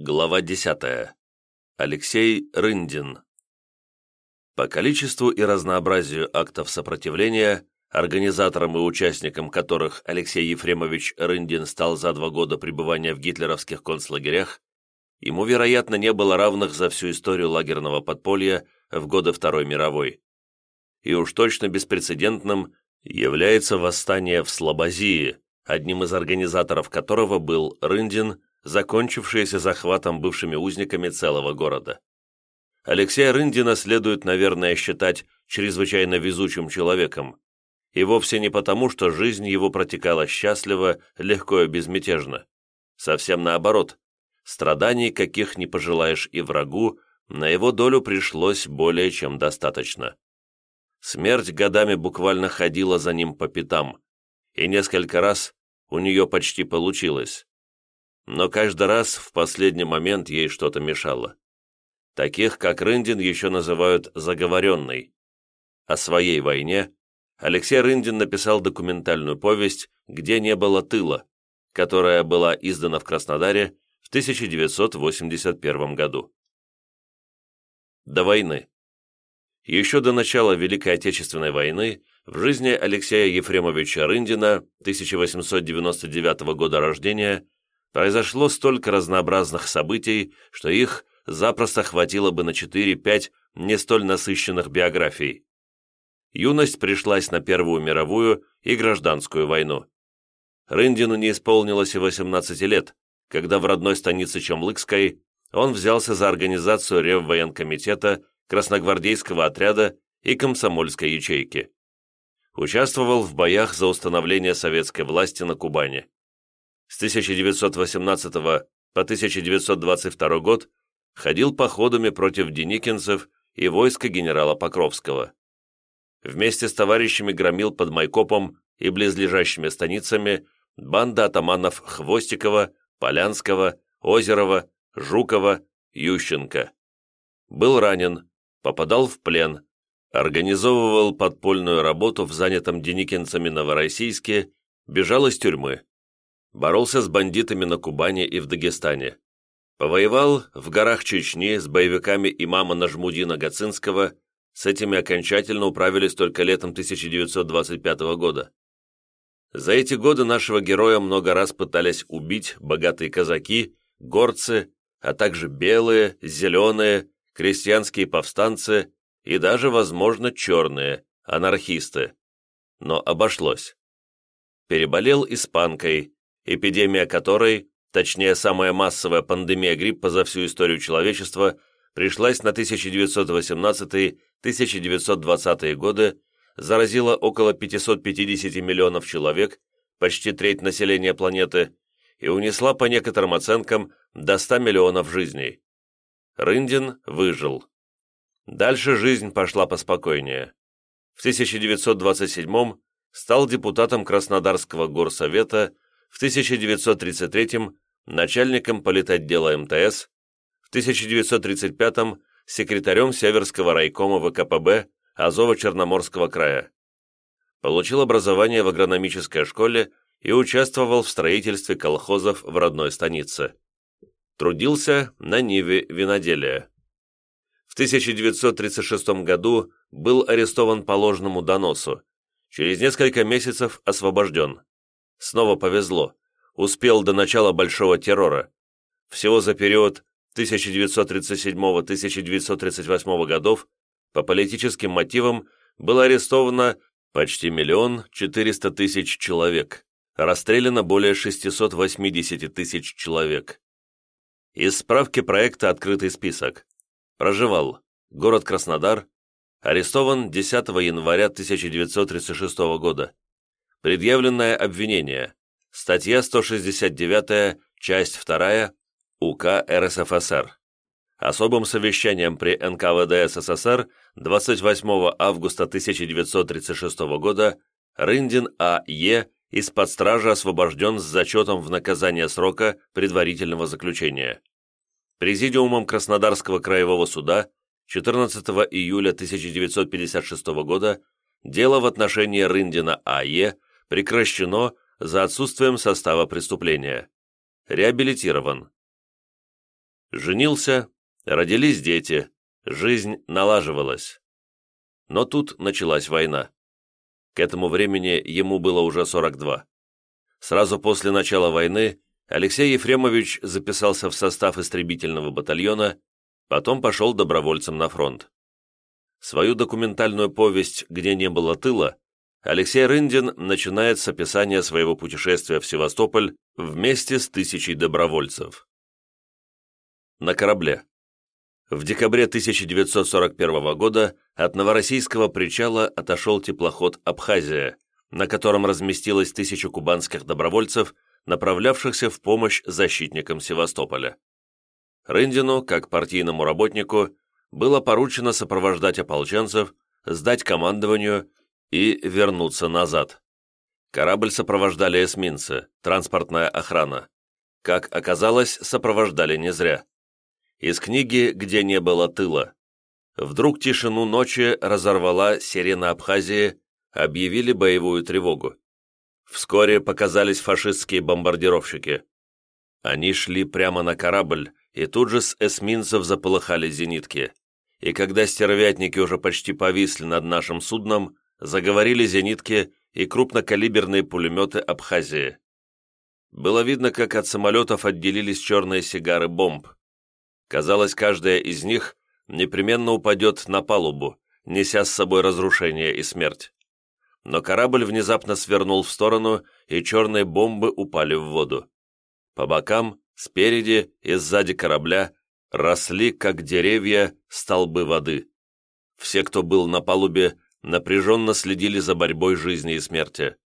Глава 10. Алексей Рындин. По количеству и разнообразию актов сопротивления, организатором и участником которых Алексей Ефремович Рындин стал за два года пребывания в гитлеровских концлагерях, ему, вероятно, не было равных за всю историю лагерного подполья в годы Второй мировой. И уж точно беспрецедентным является восстание в Слобозии, одним из организаторов которого был Рындин, закончившееся захватом бывшими узниками целого города. Алексея Рындина следует, наверное, считать чрезвычайно везучим человеком, и вовсе не потому, что жизнь его протекала счастливо, легко и безмятежно. Совсем наоборот, страданий, каких не пожелаешь и врагу, на его долю пришлось более чем достаточно. Смерть годами буквально ходила за ним по пятам, и несколько раз у нее почти получилось но каждый раз в последний момент ей что-то мешало. Таких, как Рындин, еще называют «заговоренной». О своей войне Алексей Рындин написал документальную повесть «Где не было тыла», которая была издана в Краснодаре в 1981 году. До войны. Еще до начала Великой Отечественной войны в жизни Алексея Ефремовича Рындина, 1899 года рождения, произошло столько разнообразных событий, что их запросто хватило бы на 4-5 не столь насыщенных биографий. Юность пришлась на Первую мировую и Гражданскую войну. Рындину не исполнилось и 18 лет, когда в родной станице Чемлыкской он взялся за организацию Реввоенкомитета, Красногвардейского отряда и комсомольской ячейки. Участвовал в боях за установление советской власти на Кубани с 1918 по 1922 год ходил походами против деникинцев и войска генерала Покровского. Вместе с товарищами громил под Майкопом и близлежащими станицами банда атаманов Хвостикова, Полянского, Озерова, Жукова, Ющенко. Был ранен, попадал в плен, организовывал подпольную работу в занятом деникинцами Новороссийске, бежал из тюрьмы боролся с бандитами на Кубани и в Дагестане. Повоевал в горах Чечни с боевиками имама Нажмудина Гацинского, с этими окончательно управились только летом 1925 года. За эти годы нашего героя много раз пытались убить богатые казаки, горцы, а также белые, зеленые, крестьянские повстанцы и даже, возможно, черные, анархисты. Но обошлось. Переболел испанкой, эпидемия которой, точнее самая массовая пандемия гриппа за всю историю человечества, пришлась на 1918-1920 годы, заразила около 550 миллионов человек, почти треть населения планеты, и унесла по некоторым оценкам до 100 миллионов жизней. Рындин выжил. Дальше жизнь пошла поспокойнее. В 1927 стал депутатом Краснодарского горсовета в 1933 начальником политотдела МТС, в 1935 секретарем Северского райкома ВКПБ Азово-Черноморского края. Получил образование в агрономической школе и участвовал в строительстве колхозов в родной станице. Трудился на Ниве виноделия. В 1936 году был арестован по ложному доносу, через несколько месяцев освобожден. Снова повезло. Успел до начала Большого террора. Всего за период 1937-1938 годов по политическим мотивам было арестовано почти миллион четыреста тысяч человек, расстреляно более 680 тысяч человек. Из справки проекта «Открытый список». Проживал. Город Краснодар. Арестован 10 января 1936 года. Предъявленное обвинение. Статья 169, часть 2 УК РСФСР. Особым совещанием при НКВД СССР 28 августа 1936 года Рындин А.Е. из-под стражи освобожден с зачетом в наказание срока предварительного заключения. Президиумом Краснодарского краевого суда 14 июля 1956 года дело в отношении Рындина А.Е прекращено за отсутствием состава преступления. Реабилитирован. Женился, родились дети, жизнь налаживалась. Но тут началась война. К этому времени ему было уже 42. Сразу после начала войны Алексей Ефремович записался в состав истребительного батальона, потом пошел добровольцем на фронт. Свою документальную повесть «Где не было тыла» Алексей Рындин начинает с описания своего путешествия в Севастополь вместе с тысячей добровольцев. На корабле. В декабре 1941 года от Новороссийского причала отошел теплоход «Абхазия», на котором разместилось тысяча кубанских добровольцев, направлявшихся в помощь защитникам Севастополя. Рындину, как партийному работнику, было поручено сопровождать ополченцев, сдать командованию и вернуться назад. Корабль сопровождали эсминцы, транспортная охрана. Как оказалось, сопровождали не зря. Из книги «Где не было тыла». Вдруг тишину ночи разорвала сирена Абхазии, объявили боевую тревогу. Вскоре показались фашистские бомбардировщики. Они шли прямо на корабль, и тут же с эсминцев заполыхали зенитки. И когда стервятники уже почти повисли над нашим судном, заговорили зенитки и крупнокалиберные пулеметы Абхазии. Было видно, как от самолетов отделились черные сигары бомб. Казалось, каждая из них непременно упадет на палубу, неся с собой разрушение и смерть. Но корабль внезапно свернул в сторону, и черные бомбы упали в воду. По бокам, спереди и сзади корабля росли, как деревья, столбы воды. Все, кто был на палубе, напряженно следили за борьбой жизни и смерти.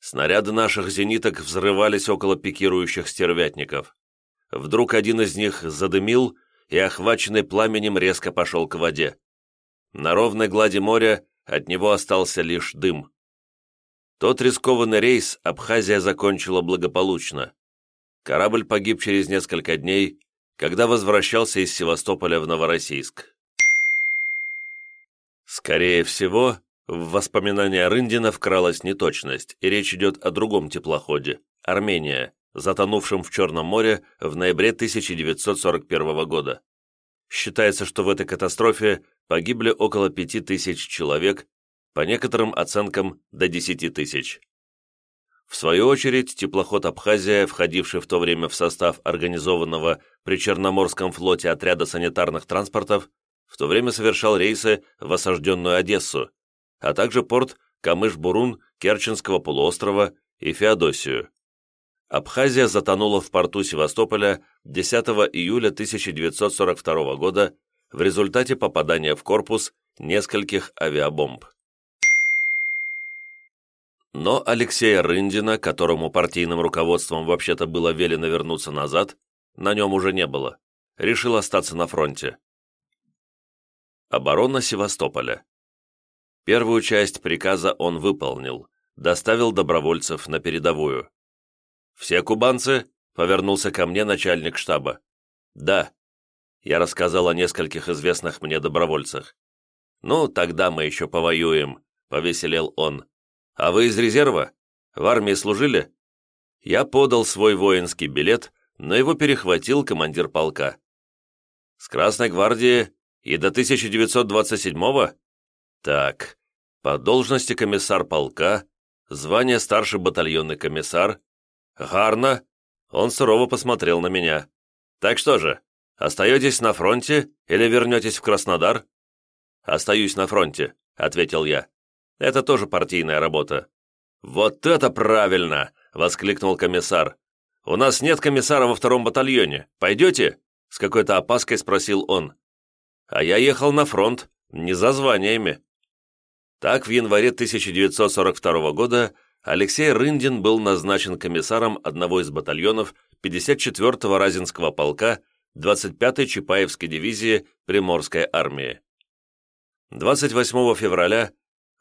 Снаряды наших зениток взрывались около пикирующих стервятников. Вдруг один из них задымил и, охваченный пламенем, резко пошел к воде. На ровной глади моря от него остался лишь дым. Тот рискованный рейс Абхазия закончила благополучно. Корабль погиб через несколько дней, когда возвращался из Севастополя в Новороссийск. Скорее всего, в воспоминания Рындина вкралась неточность, и речь идет о другом теплоходе – Армения, затонувшем в Черном море в ноябре 1941 года. Считается, что в этой катастрофе погибли около 5000 человек, по некоторым оценкам до 10 тысяч. В свою очередь, теплоход «Абхазия», входивший в то время в состав организованного при Черноморском флоте отряда санитарных транспортов, в то время совершал рейсы в осажденную Одессу, а также порт Камыш-Бурун Керченского полуострова и Феодосию. Абхазия затонула в порту Севастополя 10 июля 1942 года в результате попадания в корпус нескольких авиабомб. Но Алексея Рындина, которому партийным руководством вообще-то было велено вернуться назад, на нем уже не было. Решил остаться на фронте. Оборона Севастополя. Первую часть приказа он выполнил, доставил добровольцев на передовую. «Все кубанцы?» — повернулся ко мне начальник штаба. «Да». Я рассказал о нескольких известных мне добровольцах. «Ну, тогда мы еще повоюем», — повеселел он. «А вы из резерва? В армии служили?» Я подал свой воинский билет, но его перехватил командир полка. «С Красной гвардии и до 1927-го? Так, по должности комиссар полка, звание старший батальонный комиссар. Гарно. Он сурово посмотрел на меня. Так что же, остаетесь на фронте или вернетесь в Краснодар? Остаюсь на фронте, ответил я. Это тоже партийная работа. Вот это правильно! воскликнул комиссар. «У нас нет комиссара во втором батальоне. Пойдете?» С какой-то опаской спросил он. А я ехал на фронт, не за званиями. Так, в январе 1942 года Алексей Рындин был назначен комиссаром одного из батальонов 54-го Разинского полка 25-й Чапаевской дивизии Приморской армии. 28 февраля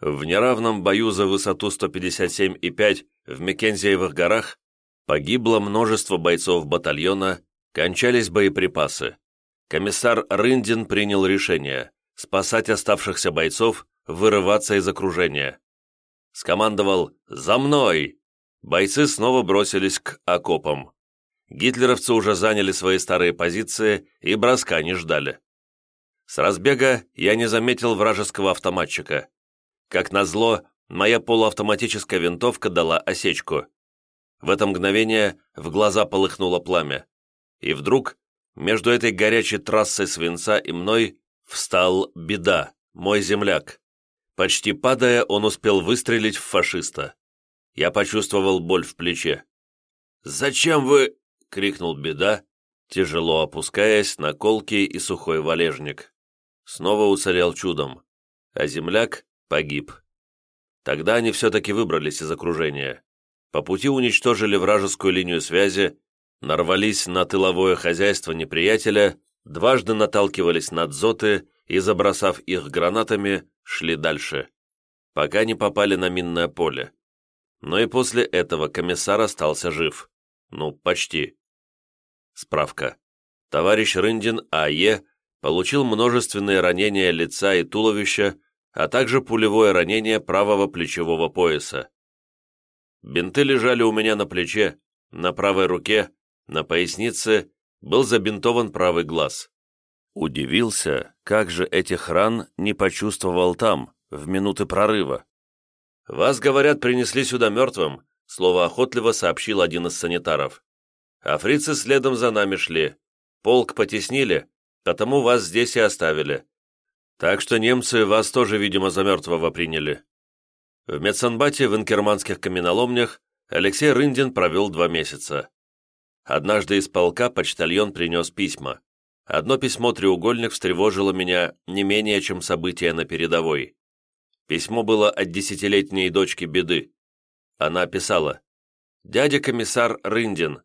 в неравном бою за высоту 157,5 в Мекензиевых горах погибло множество бойцов батальона, кончались боеприпасы комиссар Рындин принял решение спасать оставшихся бойцов, вырываться из окружения. Скомандовал «За мной!» Бойцы снова бросились к окопам. Гитлеровцы уже заняли свои старые позиции и броска не ждали. С разбега я не заметил вражеского автоматчика. Как назло, моя полуавтоматическая винтовка дала осечку. В это мгновение в глаза полыхнуло пламя. И вдруг между этой горячей трассой свинца и мной встал беда, мой земляк. Почти падая, он успел выстрелить в фашиста. Я почувствовал боль в плече. «Зачем вы...» — крикнул беда, тяжело опускаясь на колкий и сухой валежник. Снова уцелел чудом, а земляк погиб. Тогда они все-таки выбрались из окружения. По пути уничтожили вражескую линию связи, нарвались на тыловое хозяйство неприятеля, дважды наталкивались на дзоты и, забросав их гранатами, шли дальше, пока не попали на минное поле. Но и после этого комиссар остался жив. Ну, почти. Справка. Товарищ Рындин А.Е. получил множественные ранения лица и туловища, а также пулевое ранение правого плечевого пояса. Бинты лежали у меня на плече, на правой руке, на пояснице, был забинтован правый глаз. Удивился, как же этих ран не почувствовал там, в минуты прорыва. «Вас, говорят, принесли сюда мертвым», слово охотливо сообщил один из санитаров. А фрицы следом за нами шли. Полк потеснили, потому вас здесь и оставили. Так что немцы вас тоже, видимо, за мертвого приняли. В медсанбате в инкерманских каменоломнях Алексей Рындин провел два месяца. Однажды из полка почтальон принес письма. Одно письмо-треугольник встревожило меня не менее, чем события на передовой. Письмо было от десятилетней дочки Беды. Она писала «Дядя комиссар Рындин,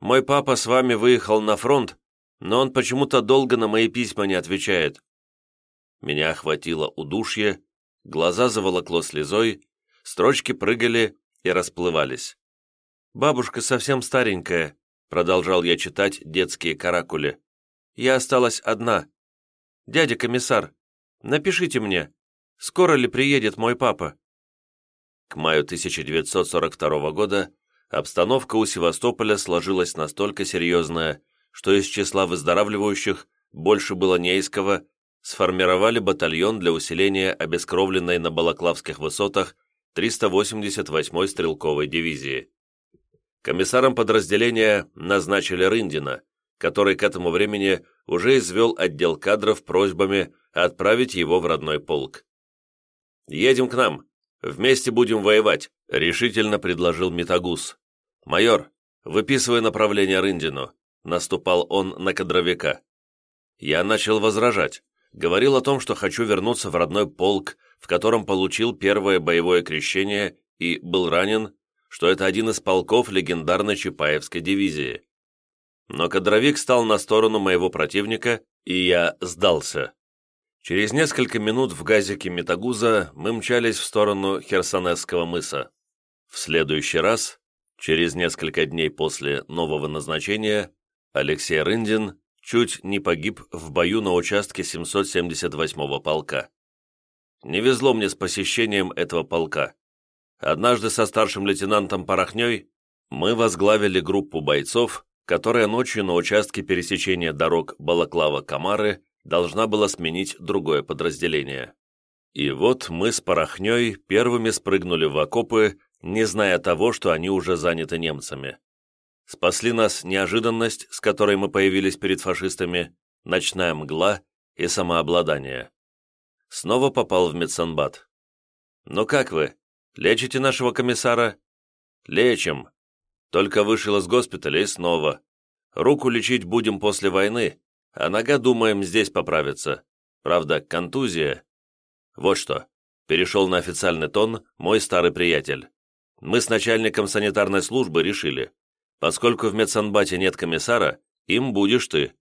мой папа с вами выехал на фронт, но он почему-то долго на мои письма не отвечает. Меня охватило удушье, глаза заволокло слезой, строчки прыгали и расплывались. «Бабушка совсем старенькая», — продолжал я читать детские каракули. «Я осталась одна. Дядя комиссар, напишите мне, скоро ли приедет мой папа?» К маю 1942 года обстановка у Севастополя сложилась настолько серьезная, что из числа выздоравливающих больше было не из кого, сформировали батальон для усиления обескровленной на Балаклавских высотах 388-й стрелковой дивизии. Комиссаром подразделения назначили Рындина, который к этому времени уже извел отдел кадров просьбами отправить его в родной полк. «Едем к нам, вместе будем воевать», — решительно предложил Митагус. «Майор, выписывай направление Рындину», — наступал он на кадровика. Я начал возражать, говорил о том, что хочу вернуться в родной полк, в котором получил первое боевое крещение и был ранен, что это один из полков легендарной Чапаевской дивизии. Но кадровик стал на сторону моего противника, и я сдался. Через несколько минут в газике Метагуза мы мчались в сторону Херсонесского мыса. В следующий раз Через несколько дней после нового назначения Алексей Рындин чуть не погиб в бою на участке 778-го полка. Не везло мне с посещением этого полка. Однажды со старшим лейтенантом Порохней мы возглавили группу бойцов, которая ночью на участке пересечения дорог Балаклава-Камары должна была сменить другое подразделение. И вот мы с Порохней первыми спрыгнули в окопы не зная того, что они уже заняты немцами. Спасли нас неожиданность, с которой мы появились перед фашистами, ночная мгла и самообладание. Снова попал в медсанбат. «Ну как вы? Лечите нашего комиссара?» «Лечим. Только вышел из госпиталя и снова. Руку лечить будем после войны, а нога, думаем, здесь поправится. Правда, контузия. Вот что». Перешел на официальный тон мой старый приятель мы с начальником санитарной службы решили, поскольку в медсанбате нет комиссара, им будешь ты.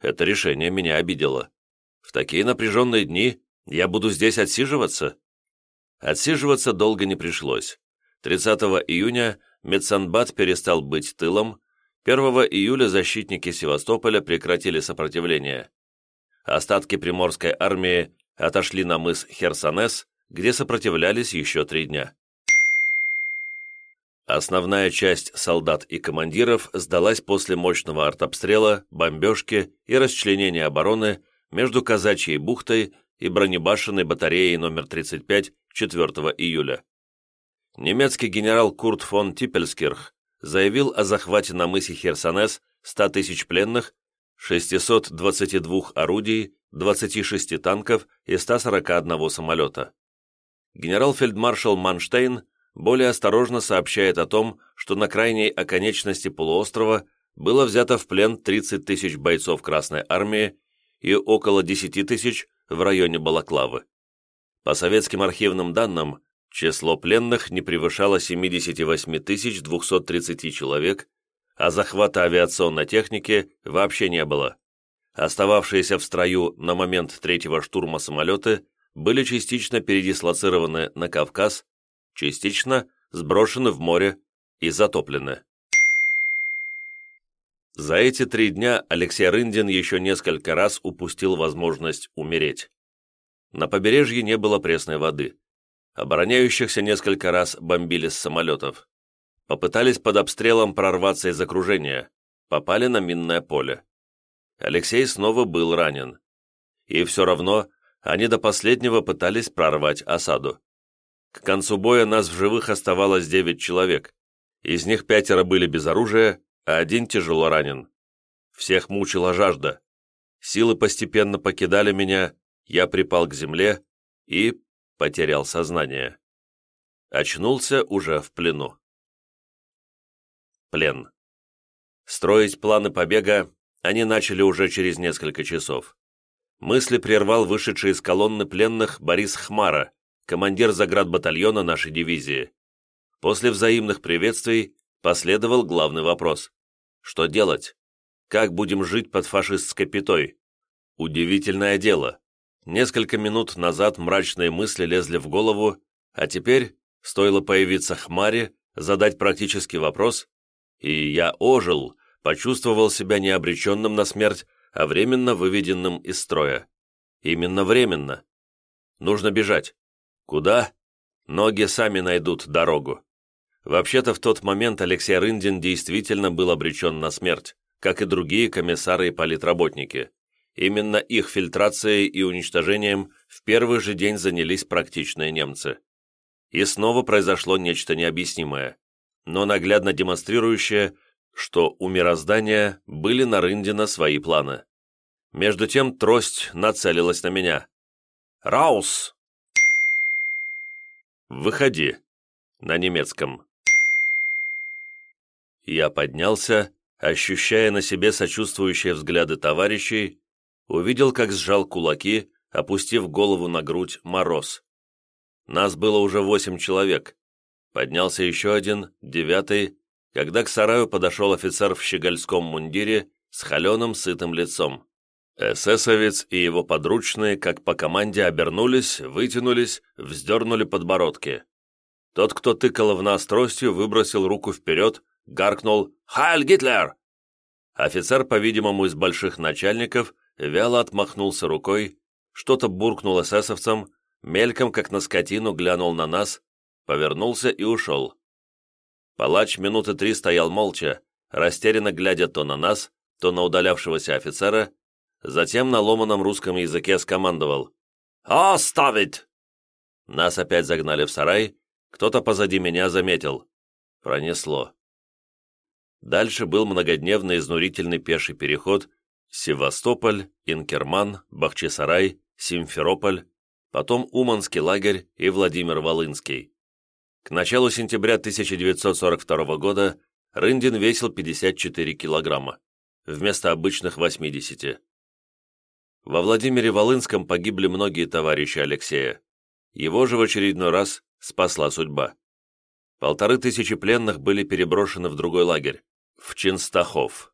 Это решение меня обидело. В такие напряженные дни я буду здесь отсиживаться? Отсиживаться долго не пришлось. 30 июня медсанбат перестал быть тылом, 1 июля защитники Севастополя прекратили сопротивление. Остатки приморской армии отошли на мыс Херсонес, где сопротивлялись еще три дня. Основная часть солдат и командиров сдалась после мощного артобстрела, бомбежки и расчленения обороны между Казачьей бухтой и бронебашенной батареей номер 35 4 июля. Немецкий генерал Курт фон Типпельскирх заявил о захвате на мысе Херсонес 100 тысяч пленных, 622 орудий, 26 танков и 141 самолета. Генерал-фельдмаршал Манштейн более осторожно сообщает о том, что на крайней оконечности полуострова было взято в плен 30 тысяч бойцов Красной Армии и около 10 тысяч в районе Балаклавы. По советским архивным данным, число пленных не превышало 78 230 человек, а захвата авиационной техники вообще не было. Остававшиеся в строю на момент третьего штурма самолеты были частично передислоцированы на Кавказ частично сброшены в море и затоплены. За эти три дня Алексей Рындин еще несколько раз упустил возможность умереть. На побережье не было пресной воды. Обороняющихся несколько раз бомбили с самолетов. Попытались под обстрелом прорваться из окружения, попали на минное поле. Алексей снова был ранен. И все равно они до последнего пытались прорвать осаду. К концу боя нас в живых оставалось девять человек. Из них пятеро были без оружия, а один тяжело ранен. Всех мучила жажда. Силы постепенно покидали меня, я припал к земле и потерял сознание. Очнулся уже в плену. Плен. Строить планы побега они начали уже через несколько часов. Мысли прервал вышедший из колонны пленных Борис Хмара, командир заградбатальона нашей дивизии. После взаимных приветствий последовал главный вопрос. Что делать? Как будем жить под фашистской пятой? Удивительное дело. Несколько минут назад мрачные мысли лезли в голову, а теперь, стоило появиться Хмаре, задать практический вопрос, и я ожил, почувствовал себя не обреченным на смерть, а временно выведенным из строя. Именно временно. Нужно бежать. Куда? Ноги сами найдут дорогу. Вообще-то в тот момент Алексей Рындин действительно был обречен на смерть, как и другие комиссары и политработники. Именно их фильтрацией и уничтожением в первый же день занялись практичные немцы. И снова произошло нечто необъяснимое, но наглядно демонстрирующее, что у мироздания были на Рындина свои планы. Между тем трость нацелилась на меня. «Раус!» «Выходи!» на немецком. Я поднялся, ощущая на себе сочувствующие взгляды товарищей, увидел, как сжал кулаки, опустив голову на грудь мороз. Нас было уже восемь человек. Поднялся еще один, девятый, когда к сараю подошел офицер в щегольском мундире с холеным сытым лицом. Эсэсовец и его подручные, как по команде, обернулись, вытянулись, вздернули подбородки. Тот, кто тыкал в нас тростью, выбросил руку вперед, гаркнул «Хайль Гитлер!». Офицер, по-видимому, из больших начальников, вяло отмахнулся рукой, что-то буркнул эсэсовцам, мельком, как на скотину, глянул на нас, повернулся и ушел. Палач минуты три стоял молча, растерянно глядя то на нас, то на удалявшегося офицера, Затем на ломаном русском языке скомандовал «Оставить!». Нас опять загнали в сарай, кто-то позади меня заметил. Пронесло. Дальше был многодневный изнурительный пеший переход Севастополь, Инкерман, Бахчисарай, Симферополь, потом Уманский лагерь и Владимир-Волынский. К началу сентября 1942 года Рындин весил 54 килограмма, вместо обычных 80. Во Владимире-Волынском погибли многие товарищи Алексея. Его же в очередной раз спасла судьба. Полторы тысячи пленных были переброшены в другой лагерь, в Чинстахов.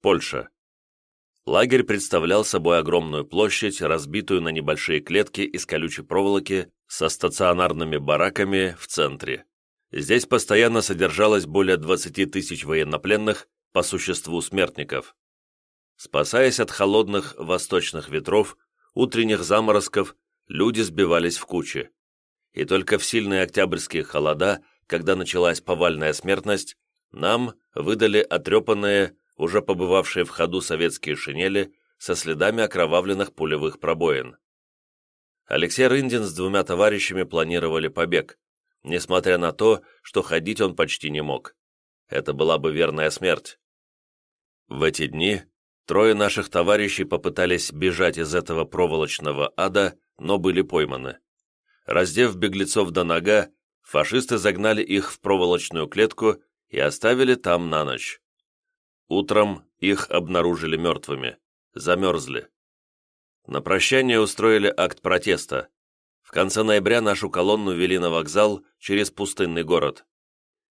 Польша. Лагерь представлял собой огромную площадь, разбитую на небольшие клетки из колючей проволоки со стационарными бараками в центре. Здесь постоянно содержалось более 20 тысяч военнопленных, по существу смертников. Спасаясь от холодных восточных ветров, утренних заморозков, люди сбивались в кучи. И только в сильные октябрьские холода когда началась повальная смертность, нам выдали отрепанные, уже побывавшие в ходу советские шинели со следами окровавленных пулевых пробоин. Алексей Рындин с двумя товарищами планировали побег, несмотря на то, что ходить он почти не мог. Это была бы верная смерть. В эти дни трое наших товарищей попытались бежать из этого проволочного ада, но были пойманы. Раздев беглецов до нога, фашисты загнали их в проволочную клетку и оставили там на ночь. Утром их обнаружили мертвыми, замерзли. На прощание устроили акт протеста. В конце ноября нашу колонну вели на вокзал через пустынный город.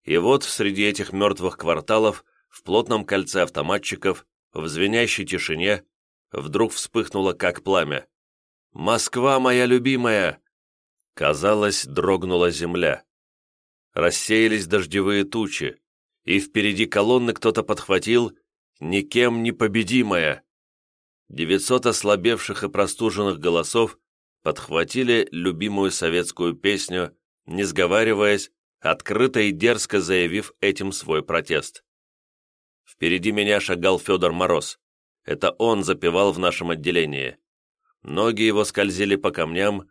И вот среди этих мертвых кварталов, в плотном кольце автоматчиков, в звенящей тишине, вдруг вспыхнуло как пламя. «Москва моя любимая!» Казалось, дрогнула земля. Рассеялись дождевые тучи, и впереди колонны кто-то подхватил «Никем не победимая!» Девятьсот ослабевших и простуженных голосов подхватили любимую советскую песню, не сговариваясь, открыто и дерзко заявив этим свой протест. Впереди меня шагал Федор Мороз. Это он запевал в нашем отделении. Ноги его скользили по камням,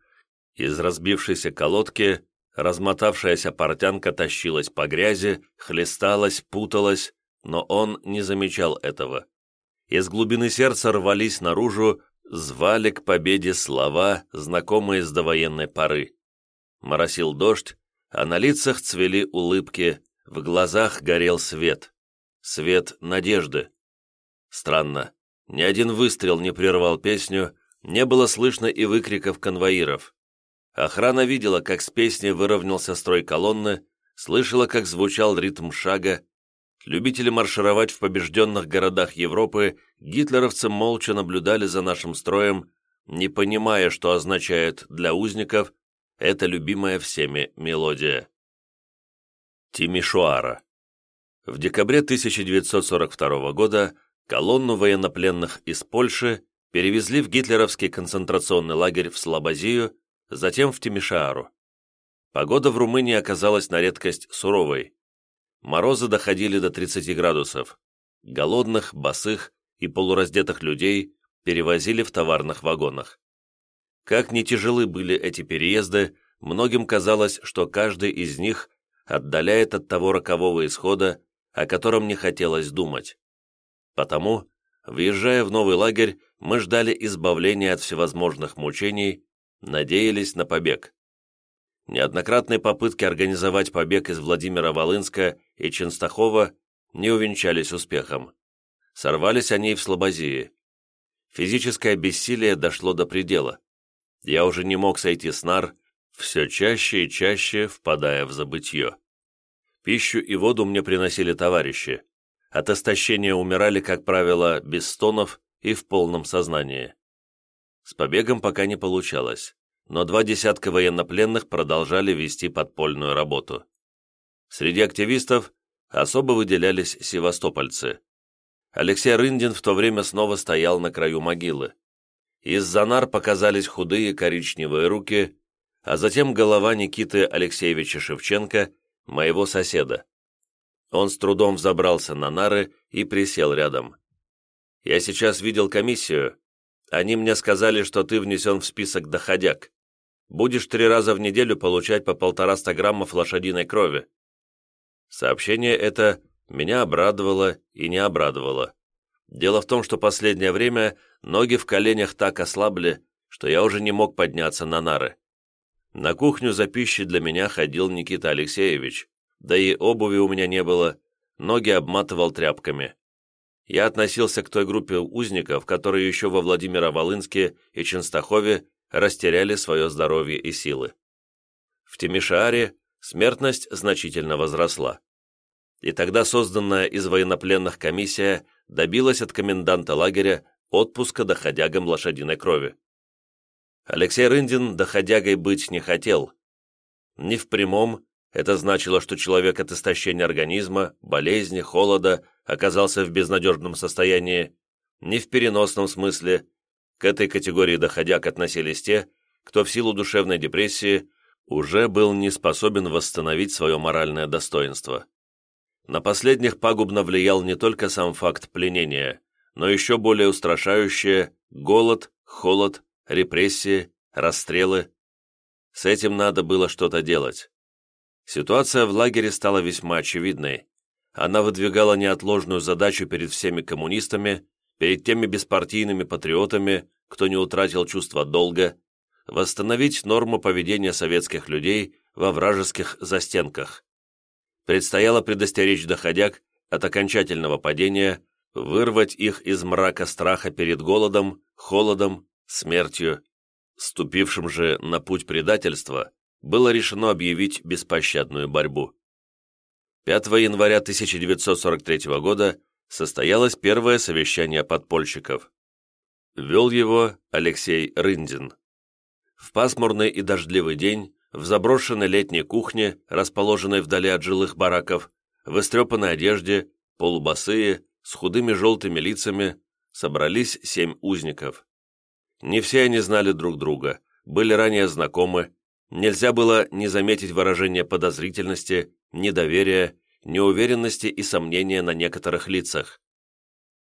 из разбившейся колодки размотавшаяся портянка тащилась по грязи, хлесталась, путалась, но он не замечал этого. Из глубины сердца рвались наружу, звали к победе слова, знакомые с довоенной поры. Моросил дождь, а на лицах цвели улыбки, в глазах горел свет. Свет надежды. Странно, ни один выстрел не прервал песню, не было слышно и выкриков конвоиров. Охрана видела, как с песней выровнялся строй колонны, слышала, как звучал ритм шага. Любители маршировать в побежденных городах Европы гитлеровцы молча наблюдали за нашим строем, не понимая, что означает для узников эта любимая всеми мелодия. Тимишуара. В декабре 1942 года колонну военнопленных из Польши перевезли в гитлеровский концентрационный лагерь в Слобозию, затем в Тимишаару. Погода в Румынии оказалась на редкость суровой. Морозы доходили до 30 градусов. Голодных, босых и полураздетых людей перевозили в товарных вагонах. Как не тяжелы были эти переезды, многим казалось, что каждый из них отдаляет от того рокового исхода, о котором не хотелось думать. Потому, въезжая в новый лагерь, мы ждали избавления от всевозможных мучений надеялись на побег. Неоднократные попытки организовать побег из Владимира-Волынска и Ченстахова не увенчались успехом. Сорвались они в Слобозии. Физическое бессилие дошло до предела. Я уже не мог сойти с нар, все чаще и чаще впадая в забытье. Пищу и воду мне приносили товарищи. От истощения умирали, как правило, без стонов и в полном сознании. С побегом пока не получалось, но два десятка военнопленных продолжали вести подпольную работу. Среди активистов особо выделялись севастопольцы. Алексей Рындин в то время снова стоял на краю могилы. Из-за нар показались худые коричневые руки, а затем голова Никиты Алексеевича Шевченко, моего соседа. Он с трудом взобрался на нары и присел рядом. Я сейчас видел комиссию, они мне сказали, что ты внесен в список доходяг. Будешь три раза в неделю получать по полтораста граммов лошадиной крови». Сообщение это меня обрадовало и не обрадовало. Дело в том, что последнее время ноги в коленях так ослабли, что я уже не мог подняться на нары. На кухню за пищей для меня ходил Никита Алексеевич, да и обуви у меня не было, ноги обматывал тряпками я относился к той группе узников, которые еще во Владимиро-Волынске и Ченстахове растеряли свое здоровье и силы. В Тимишааре смертность значительно возросла. И тогда созданная из военнопленных комиссия добилась от коменданта лагеря отпуска доходягам лошадиной крови. Алексей Рындин доходягой быть не хотел. Ни в прямом, это значило, что человек от истощения организма, болезни, холода оказался в безнадежном состоянии, не в переносном смысле. К этой категории доходяг относились те, кто в силу душевной депрессии уже был не способен восстановить свое моральное достоинство. На последних пагубно влиял не только сам факт пленения, но еще более устрашающее голод, холод, репрессии, расстрелы. С этим надо было что-то делать. Ситуация в лагере стала весьма очевидной. Она выдвигала неотложную задачу перед всеми коммунистами, перед теми беспартийными патриотами, кто не утратил чувство долга, восстановить норму поведения советских людей во вражеских застенках. Предстояло предостеречь доходяг от окончательного падения, вырвать их из мрака страха перед голодом, холодом, смертью. Ступившим же на путь предательства было решено объявить беспощадную борьбу. 5 января 1943 года состоялось первое совещание подпольщиков. Вел его Алексей Рындин. В пасмурный и дождливый день в заброшенной летней кухне, расположенной вдали от жилых бараков, в истрепанной одежде, полубосые, с худыми желтыми лицами, собрались семь узников. Не все они знали друг друга, были ранее знакомы, нельзя было не заметить выражение подозрительности, недоверия, неуверенности и сомнения на некоторых лицах.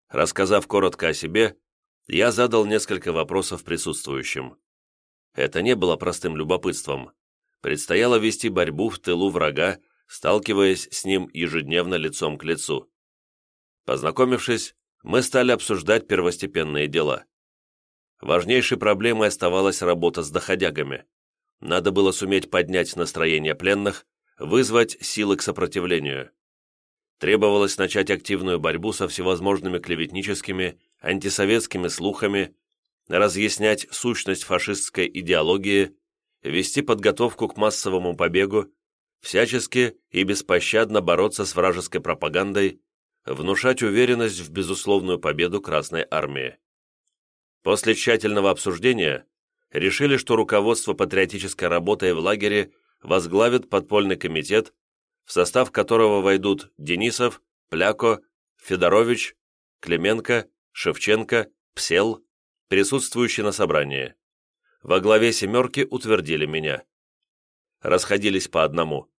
Рассказав коротко о себе, я задал несколько вопросов присутствующим. Это не было простым любопытством. Предстояло вести борьбу в тылу врага, сталкиваясь с ним ежедневно лицом к лицу. Познакомившись, мы стали обсуждать первостепенные дела. Важнейшей проблемой оставалась работа с доходягами. Надо было суметь поднять настроение пленных, вызвать силы к сопротивлению. Требовалось начать активную борьбу со всевозможными клеветническими, антисоветскими слухами разъяснять сущность фашистской идеологии, вести подготовку к массовому побегу, всячески и беспощадно бороться с вражеской пропагандой, внушать уверенность в безусловную победу Красной Армии. После тщательного обсуждения решили, что руководство патриотической работой в лагере возглавит подпольный комитет, в состав которого войдут Денисов, Пляко, Федорович, Клименко, Шевченко, Псел, присутствующие на собрании. Во главе «семерки» утвердили меня. Расходились по одному.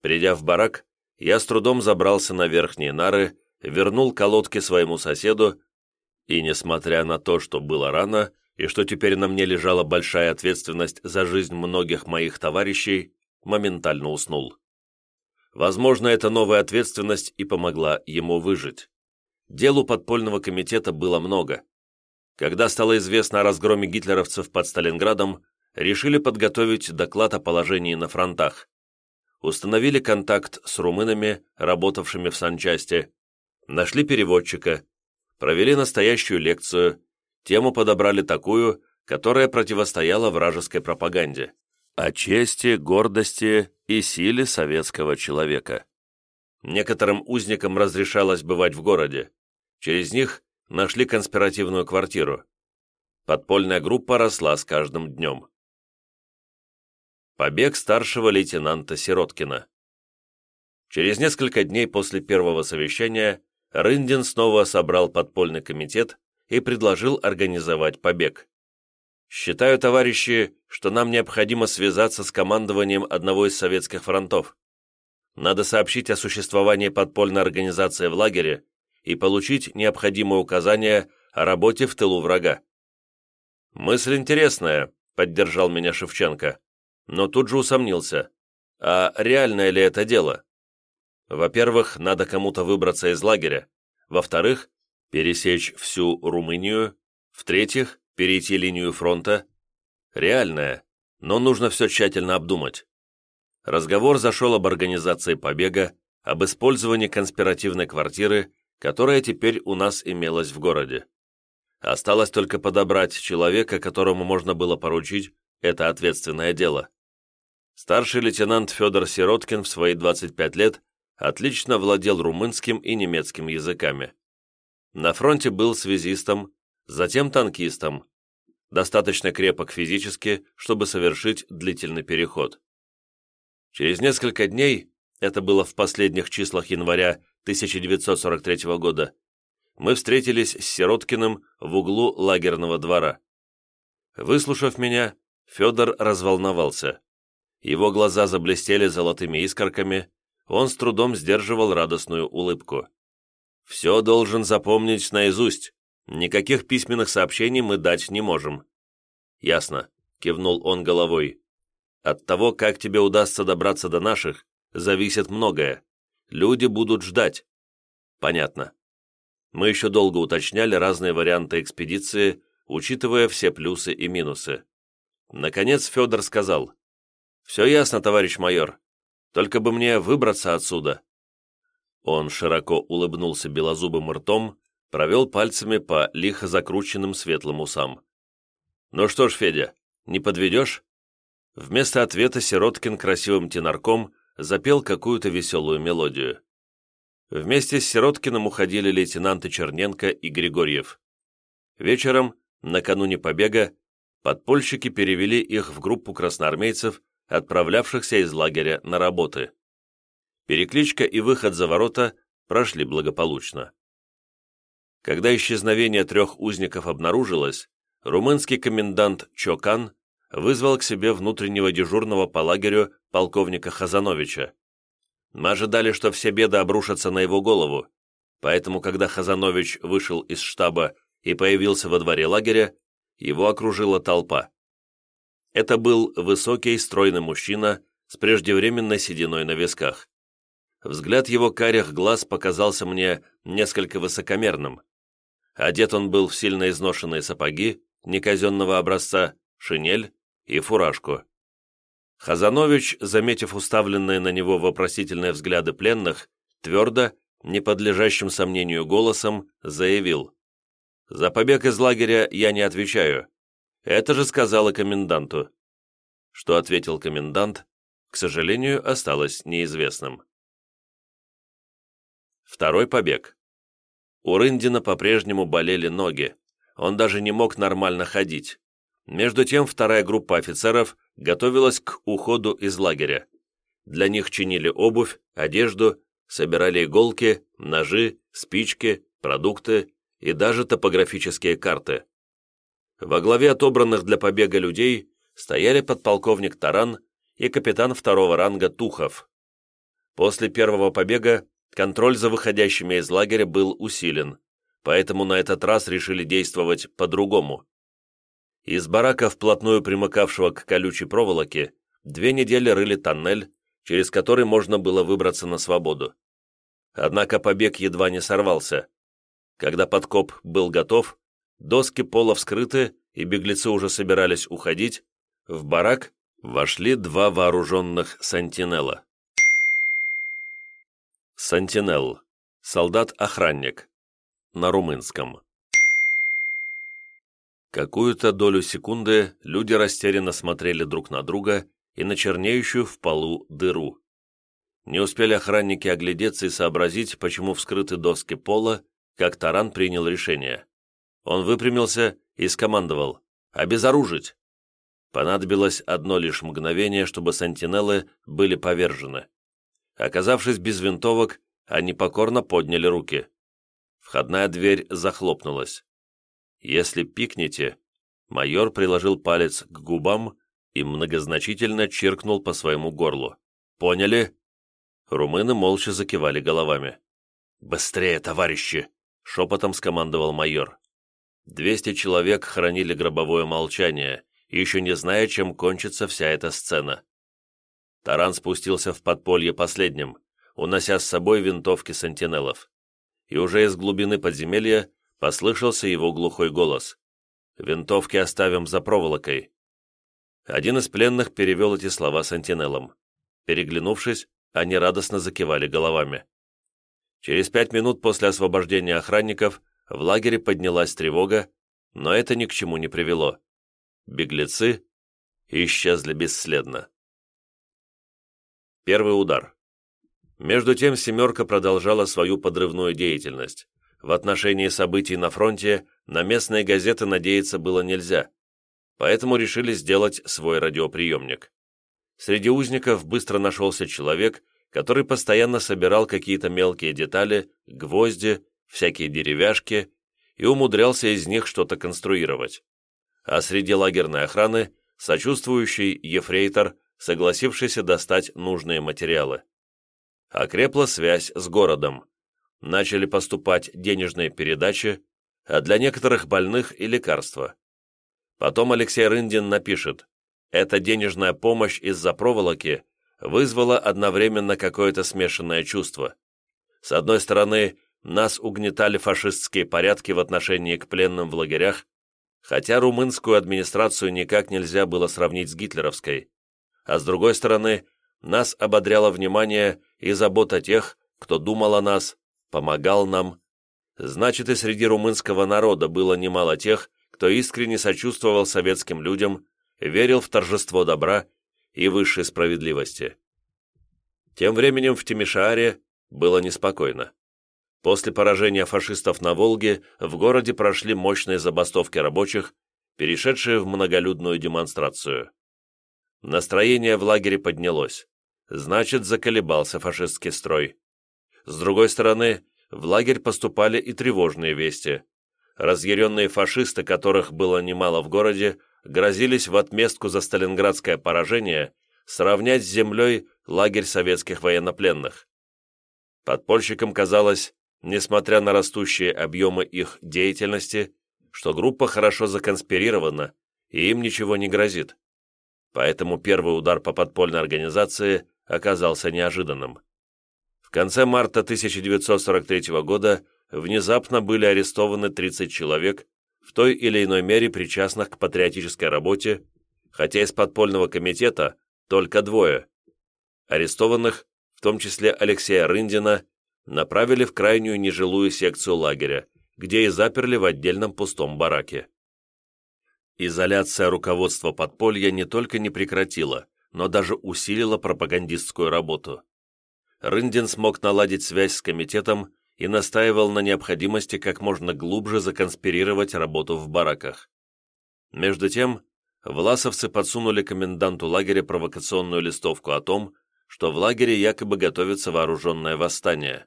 Придя в барак, я с трудом забрался на верхние нары, вернул колодки своему соседу и, несмотря на то, что было рано, и что теперь на мне лежала большая ответственность за жизнь многих моих товарищей, моментально уснул. Возможно, эта новая ответственность и помогла ему выжить. Делу подпольного комитета было много. Когда стало известно о разгроме гитлеровцев под Сталинградом, решили подготовить доклад о положении на фронтах. Установили контакт с румынами, работавшими в санчасти, нашли переводчика, провели настоящую лекцию, тему подобрали такую, которая противостояла вражеской пропаганде о чести, гордости и силе советского человека. Некоторым узникам разрешалось бывать в городе. Через них нашли конспиративную квартиру. Подпольная группа росла с каждым днем. Побег старшего лейтенанта Сироткина. Через несколько дней после первого совещания Рындин снова собрал подпольный комитет и предложил организовать побег. «Считаю, товарищи, что нам необходимо связаться с командованием одного из советских фронтов. Надо сообщить о существовании подпольной организации в лагере и получить необходимые указания о работе в тылу врага. «Мысль интересная», — поддержал меня Шевченко, но тут же усомнился. «А реальное ли это дело?» Во-первых, надо кому-то выбраться из лагеря. Во-вторых, пересечь всю Румынию. В-третьих, перейти линию фронта. Реальное, но нужно все тщательно обдумать. Разговор зашел об организации побега, об использовании конспиративной квартиры которая теперь у нас имелась в городе. Осталось только подобрать человека, которому можно было поручить это ответственное дело. Старший лейтенант Федор Сироткин в свои 25 лет отлично владел румынским и немецким языками. На фронте был связистом, затем танкистом, достаточно крепок физически, чтобы совершить длительный переход. Через несколько дней, это было в последних числах января 1943 года, мы встретились с Сироткиным в углу лагерного двора. Выслушав меня, Федор разволновался. Его глаза заблестели золотыми искорками, он с трудом сдерживал радостную улыбку. «Все должен запомнить наизусть. Никаких письменных сообщений мы дать не можем». «Ясно», — кивнул он головой. «От того, как тебе удастся добраться до наших, зависит многое. Люди будут ждать». «Понятно». Мы еще долго уточняли разные варианты экспедиции, учитывая все плюсы и минусы. Наконец Федор сказал, «Все ясно, товарищ майор. Только бы мне выбраться отсюда». Он широко улыбнулся белозубым ртом, провел пальцами по лихо закрученным светлым усам. «Ну что ж, Федя, не подведешь?» Вместо ответа Сироткин красивым тенарком запел какую-то веселую мелодию. Вместе с Сироткиным уходили лейтенанты Черненко и Григорьев. Вечером, накануне побега, подпольщики перевели их в группу красноармейцев, отправлявшихся из лагеря на работы. Перекличка и выход за ворота прошли благополучно. Когда исчезновение трех узников обнаружилось, румынский комендант Чокан вызвал к себе внутреннего дежурного по лагерю полковника Хазановича. Мы ожидали, что все беды обрушатся на его голову, поэтому, когда Хазанович вышел из штаба и появился во дворе лагеря, его окружила толпа. Это был высокий, стройный мужчина с преждевременной сединой на висках. Взгляд его карих глаз показался мне несколько высокомерным. Одет он был в сильно изношенные сапоги, неказенного образца, шинель и фуражку. Хазанович, заметив уставленные на него вопросительные взгляды пленных, твердо, не подлежащим сомнению голосом, заявил «За побег из лагеря я не отвечаю. Это же сказала коменданту». Что ответил комендант, к сожалению, осталось неизвестным. Второй побег. У Рындина по-прежнему болели ноги. Он даже не мог нормально ходить. Между тем вторая группа офицеров готовилась к уходу из лагеря. Для них чинили обувь, одежду, собирали иголки, ножи, спички, продукты и даже топографические карты. Во главе отобранных для побега людей стояли подполковник Таран и капитан второго ранга Тухов. После первого побега контроль за выходящими из лагеря был усилен, поэтому на этот раз решили действовать по-другому. Из барака, вплотную примыкавшего к колючей проволоке, две недели рыли тоннель, через который можно было выбраться на свободу. Однако побег едва не сорвался. Когда подкоп был готов, доски пола вскрыты, и беглецы уже собирались уходить, в барак вошли два вооруженных сантинела. Сантинел. Солдат-охранник. На румынском. Какую-то долю секунды люди растерянно смотрели друг на друга и на чернеющую в полу дыру. Не успели охранники оглядеться и сообразить, почему вскрыты доски пола, как Таран принял решение. Он выпрямился и скомандовал «Обезоружить!». Понадобилось одно лишь мгновение, чтобы сантинеллы были повержены. Оказавшись без винтовок, они покорно подняли руки. Входная дверь захлопнулась. «Если пикнете...» Майор приложил палец к губам и многозначительно чиркнул по своему горлу. «Поняли?» Румыны молча закивали головами. «Быстрее, товарищи!» — шепотом скомандовал майор. Двести человек хранили гробовое молчание, еще не зная, чем кончится вся эта сцена. Таран спустился в подполье последним, унося с собой винтовки сантинелов. И уже из глубины подземелья послышался его глухой голос. «Винтовки оставим за проволокой». Один из пленных перевел эти слова сантинелам. Переглянувшись, они радостно закивали головами. Через пять минут после освобождения охранников в лагере поднялась тревога, но это ни к чему не привело. Беглецы исчезли бесследно. Первый удар. Между тем «семерка» продолжала свою подрывную деятельность. В отношении событий на фронте на местные газеты надеяться было нельзя, поэтому решили сделать свой радиоприемник. Среди узников быстро нашелся человек, который постоянно собирал какие-то мелкие детали, гвозди, всякие деревяшки и умудрялся из них что-то конструировать. А среди лагерной охраны сочувствующий ефрейтор согласившийся достать нужные материалы. Окрепла связь с городом. Начали поступать денежные передачи, а для некоторых больных и лекарства. Потом Алексей Рындин напишет, «Эта денежная помощь из-за проволоки вызвала одновременно какое-то смешанное чувство. С одной стороны, нас угнетали фашистские порядки в отношении к пленным в лагерях, хотя румынскую администрацию никак нельзя было сравнить с гитлеровской, а с другой стороны, нас ободряло внимание и забота тех, кто думал о нас, помогал нам. Значит, и среди румынского народа было немало тех, кто искренне сочувствовал советским людям, верил в торжество добра и высшей справедливости. Тем временем в Тимишааре было неспокойно. После поражения фашистов на Волге в городе прошли мощные забастовки рабочих, перешедшие в многолюдную демонстрацию. Настроение в лагере поднялось. Значит, заколебался фашистский строй. С другой стороны, в лагерь поступали и тревожные вести. Разъяренные фашисты, которых было немало в городе, грозились в отместку за сталинградское поражение сравнять с землей лагерь советских военнопленных. Подпольщикам казалось, несмотря на растущие объемы их деятельности, что группа хорошо законспирирована и им ничего не грозит. Поэтому первый удар по подпольной организации оказался неожиданным. В конце марта 1943 года внезапно были арестованы 30 человек, в той или иной мере причастных к патриотической работе, хотя из подпольного комитета только двое. Арестованных, в том числе Алексея Рындина, направили в крайнюю нежилую секцию лагеря, где и заперли в отдельном пустом бараке. Изоляция руководства подполья не только не прекратила, но даже усилила пропагандистскую работу. Рындин смог наладить связь с комитетом и настаивал на необходимости как можно глубже законспирировать работу в бараках. Между тем, власовцы подсунули коменданту лагеря провокационную листовку о том, что в лагере якобы готовится вооруженное восстание.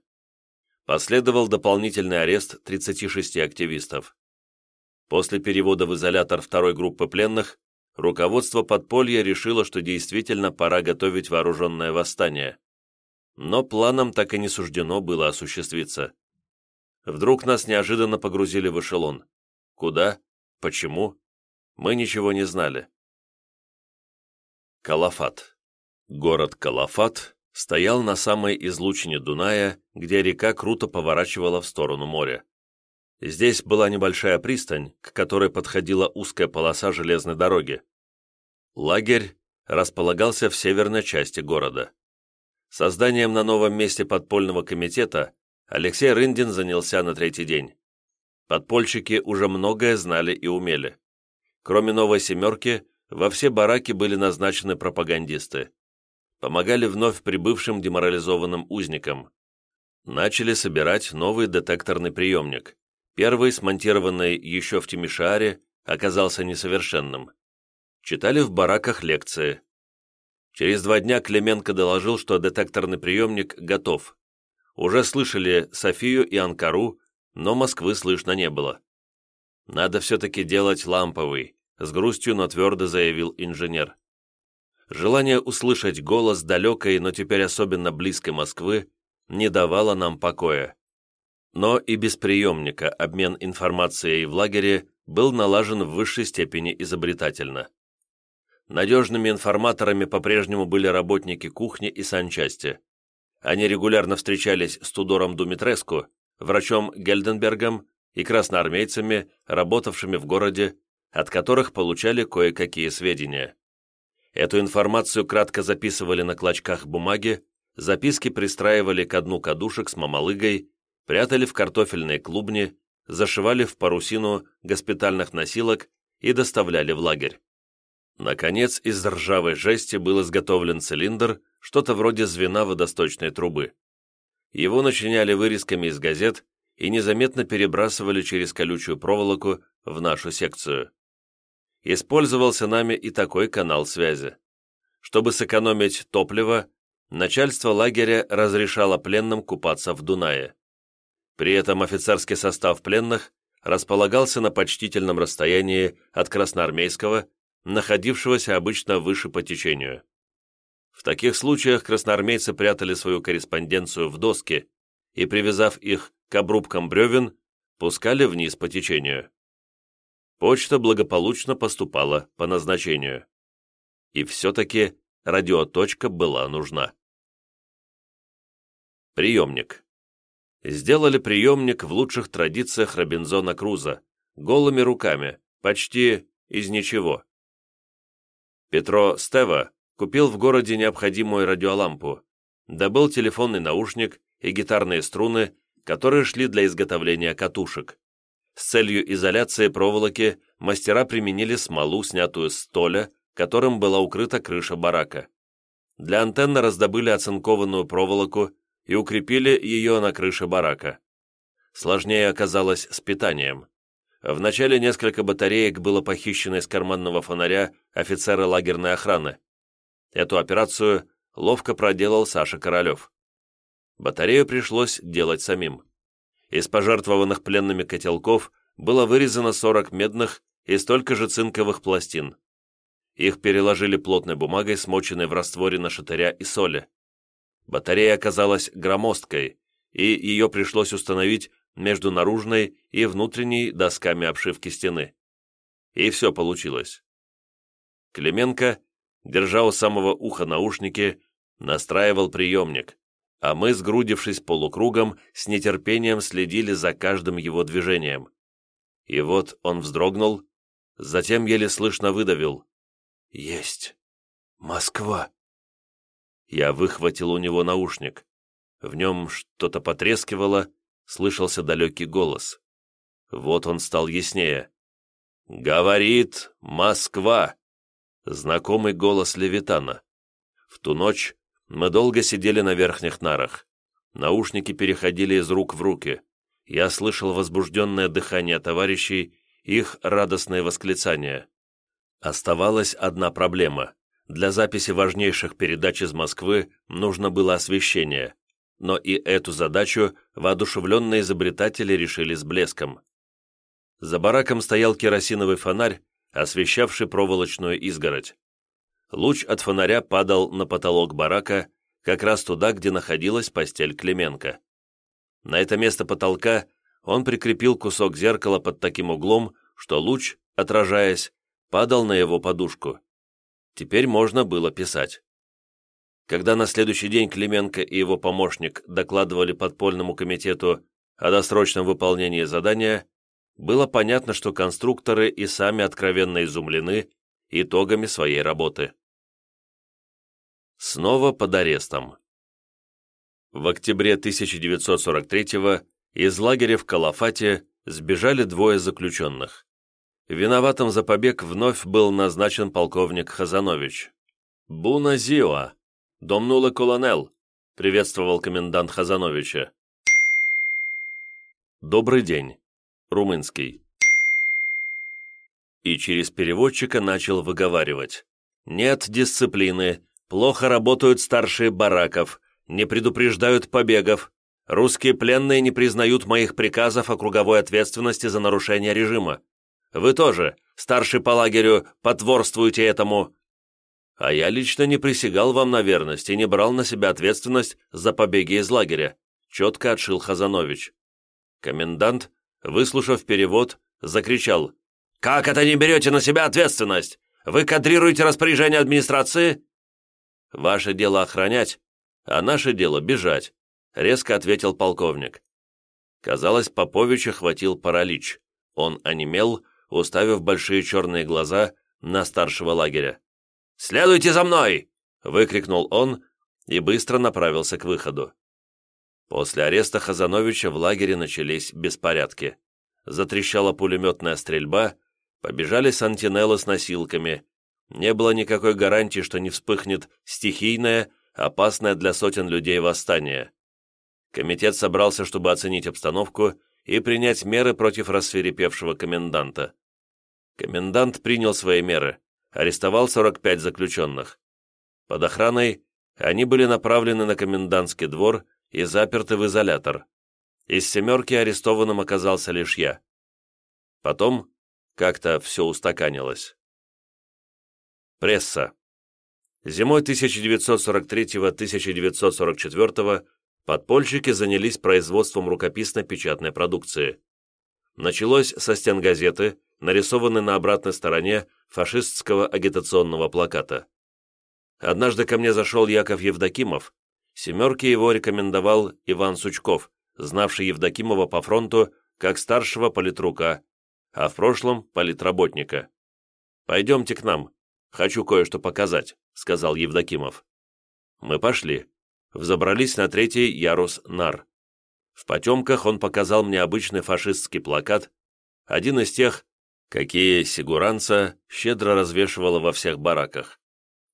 Последовал дополнительный арест 36 активистов. После перевода в изолятор второй группы пленных, руководство подполья решило, что действительно пора готовить вооруженное восстание. Но планам так и не суждено было осуществиться. Вдруг нас неожиданно погрузили в эшелон. Куда? Почему? Мы ничего не знали. Калафат. Город Калафат стоял на самой излучине Дуная, где река круто поворачивала в сторону моря. Здесь была небольшая пристань, к которой подходила узкая полоса железной дороги. Лагерь располагался в северной части города. Созданием на новом месте подпольного комитета Алексей Рындин занялся на третий день. Подпольщики уже многое знали и умели. Кроме «Новой семерки», во все бараки были назначены пропагандисты. Помогали вновь прибывшим деморализованным узникам. Начали собирать новый детекторный приемник. Первый, смонтированный еще в Тимишааре, оказался несовершенным. Читали в бараках лекции. Через два дня Клименко доложил, что детекторный приемник готов. Уже слышали Софию и Анкару, но Москвы слышно не было. «Надо все-таки делать ламповый», — с грустью, но твердо заявил инженер. Желание услышать голос далекой, но теперь особенно близкой Москвы не давало нам покоя. Но и без приемника обмен информацией в лагере был налажен в высшей степени изобретательно. Надежными информаторами по-прежнему были работники кухни и санчасти. Они регулярно встречались с Тудором Думитреску, врачом Гельденбергом и красноармейцами, работавшими в городе, от которых получали кое-какие сведения. Эту информацию кратко записывали на клочках бумаги, записки пристраивали к дну кадушек с мамалыгой прятали в картофельные клубни, зашивали в парусину госпитальных носилок и доставляли в лагерь. Наконец, из ржавой жести был изготовлен цилиндр, что-то вроде звена водосточной трубы. Его начиняли вырезками из газет и незаметно перебрасывали через колючую проволоку в нашу секцию. Использовался нами и такой канал связи. Чтобы сэкономить топливо, начальство лагеря разрешало пленным купаться в Дунае. При этом офицерский состав пленных располагался на почтительном расстоянии от Красноармейского, находившегося обычно выше по течению. В таких случаях красноармейцы прятали свою корреспонденцию в доски и, привязав их к обрубкам бревен, пускали вниз по течению. Почта благополучно поступала по назначению. И все-таки радиоточка была нужна. Приемник. Сделали приемник в лучших традициях Робинзона Круза, голыми руками, почти из ничего. Петро Стева купил в городе необходимую радиолампу, добыл телефонный наушник и гитарные струны, которые шли для изготовления катушек. С целью изоляции проволоки мастера применили смолу, снятую с столя, которым была укрыта крыша барака. Для антенны раздобыли оцинкованную проволоку и укрепили ее на крыше барака. Сложнее оказалось с питанием. Вначале несколько батареек было похищено из карманного фонаря офицера лагерной охраны. Эту операцию ловко проделал Саша Королев. Батарею пришлось делать самим. Из пожертвованных пленными котелков было вырезано 40 медных и столько же цинковых пластин. Их переложили плотной бумагой, смоченной в растворе нашатыря и соли. Батарея оказалась громоздкой, и ее пришлось установить между наружной и внутренней досками обшивки стены. И все получилось. Клименко, держа у самого уха наушники, настраивал приемник, а мы, сгрудившись полукругом, с нетерпением следили за каждым его движением. И вот он вздрогнул, затем еле слышно выдавил. «Есть! Москва!» Я выхватил у него наушник. В нем что-то потрескивало, слышался далекий голос. Вот он стал яснее. «Говорит Москва!» Знакомый голос Левитана. В ту ночь мы долго сидели на верхних нарах. Наушники переходили из рук в руки. Я слышал возбужденное дыхание товарищей, их радостные восклицания. Оставалась одна проблема. Для записи важнейших передач из Москвы нужно было освещение, но и эту задачу воодушевленные изобретатели решили с блеском. За бараком стоял керосиновый фонарь, освещавший проволочную изгородь. Луч от фонаря падал на потолок барака, как раз туда, где находилась постель Клименко. На это место потолка он прикрепил кусок зеркала под таким углом, что луч, отражаясь, падал на его подушку. Теперь можно было писать. Когда на следующий день Клименко и его помощник докладывали подпольному комитету о досрочном выполнении задания, было понятно, что конструкторы и сами откровенно изумлены итогами своей работы. Снова под арестом. В октябре 1943 из лагеря в Калафате сбежали двое заключенных. Виноватым за побег вновь был назначен полковник Хазанович. «Буна Зиоа! Домнула колонел!» — приветствовал комендант Хазановича. «Добрый день!» — румынский. И через переводчика начал выговаривать. «Нет дисциплины, плохо работают старшие бараков, не предупреждают побегов, русские пленные не признают моих приказов о круговой ответственности за нарушение режима. Вы тоже, старший по лагерю, потворствуете этому. А я лично не присягал вам на верность и не брал на себя ответственность за побеги из лагеря», четко отшил Хазанович. Комендант, выслушав перевод, закричал. «Как это не берете на себя ответственность? Вы кадрируете распоряжение администрации?» «Ваше дело охранять, а наше дело бежать», резко ответил полковник. Казалось, Поповича хватил паралич. Он онемел, уставив большие черные глаза на старшего лагеря. «Следуйте за мной!» — выкрикнул он и быстро направился к выходу. После ареста Хазановича в лагере начались беспорядки. Затрещала пулеметная стрельба, побежали сантинеллы с носилками. Не было никакой гарантии, что не вспыхнет стихийное, опасное для сотен людей восстание. Комитет собрался, чтобы оценить обстановку и принять меры против рассверепевшего коменданта. Комендант принял свои меры, арестовал 45 заключенных. Под охраной они были направлены на комендантский двор и заперты в изолятор. Из семерки арестованным оказался лишь я. Потом как-то все устаканилось. Пресса. Зимой 1943-1944 подпольщики занялись производством рукописно-печатной продукции. Началось со стен газеты, нарисованной на обратной стороне фашистского агитационного плаката. Однажды ко мне зашел Яков Евдокимов. Семерке его рекомендовал Иван Сучков, знавший Евдокимова по фронту как старшего политрука, а в прошлом политработника. «Пойдемте к нам. Хочу кое-что показать», — сказал Евдокимов. Мы пошли. Взобрались на третий ярус нар. В потемках он показал мне обычный фашистский плакат, один из тех, какие Сигуранца щедро развешивала во всех бараках.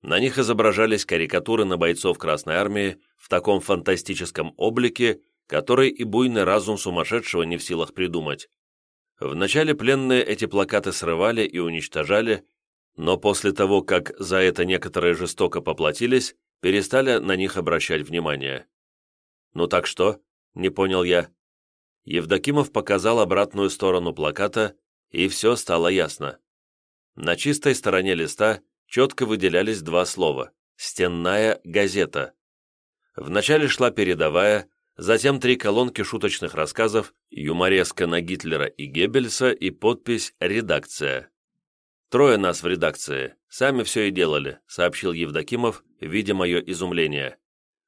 На них изображались карикатуры на бойцов Красной Армии в таком фантастическом облике, который и буйный разум сумасшедшего не в силах придумать. Вначале пленные эти плакаты срывали и уничтожали, но после того, как за это некоторые жестоко поплатились, перестали на них обращать внимание. «Ну так что?» — не понял я. Евдокимов показал обратную сторону плаката, и все стало ясно. На чистой стороне листа четко выделялись два слова «Стенная газета». Вначале шла передовая, затем три колонки шуточных рассказов, юмореска на Гитлера и Геббельса и подпись «Редакция». «Трое нас в редакции, сами все и делали», — сообщил Евдокимов, видя мое изумление.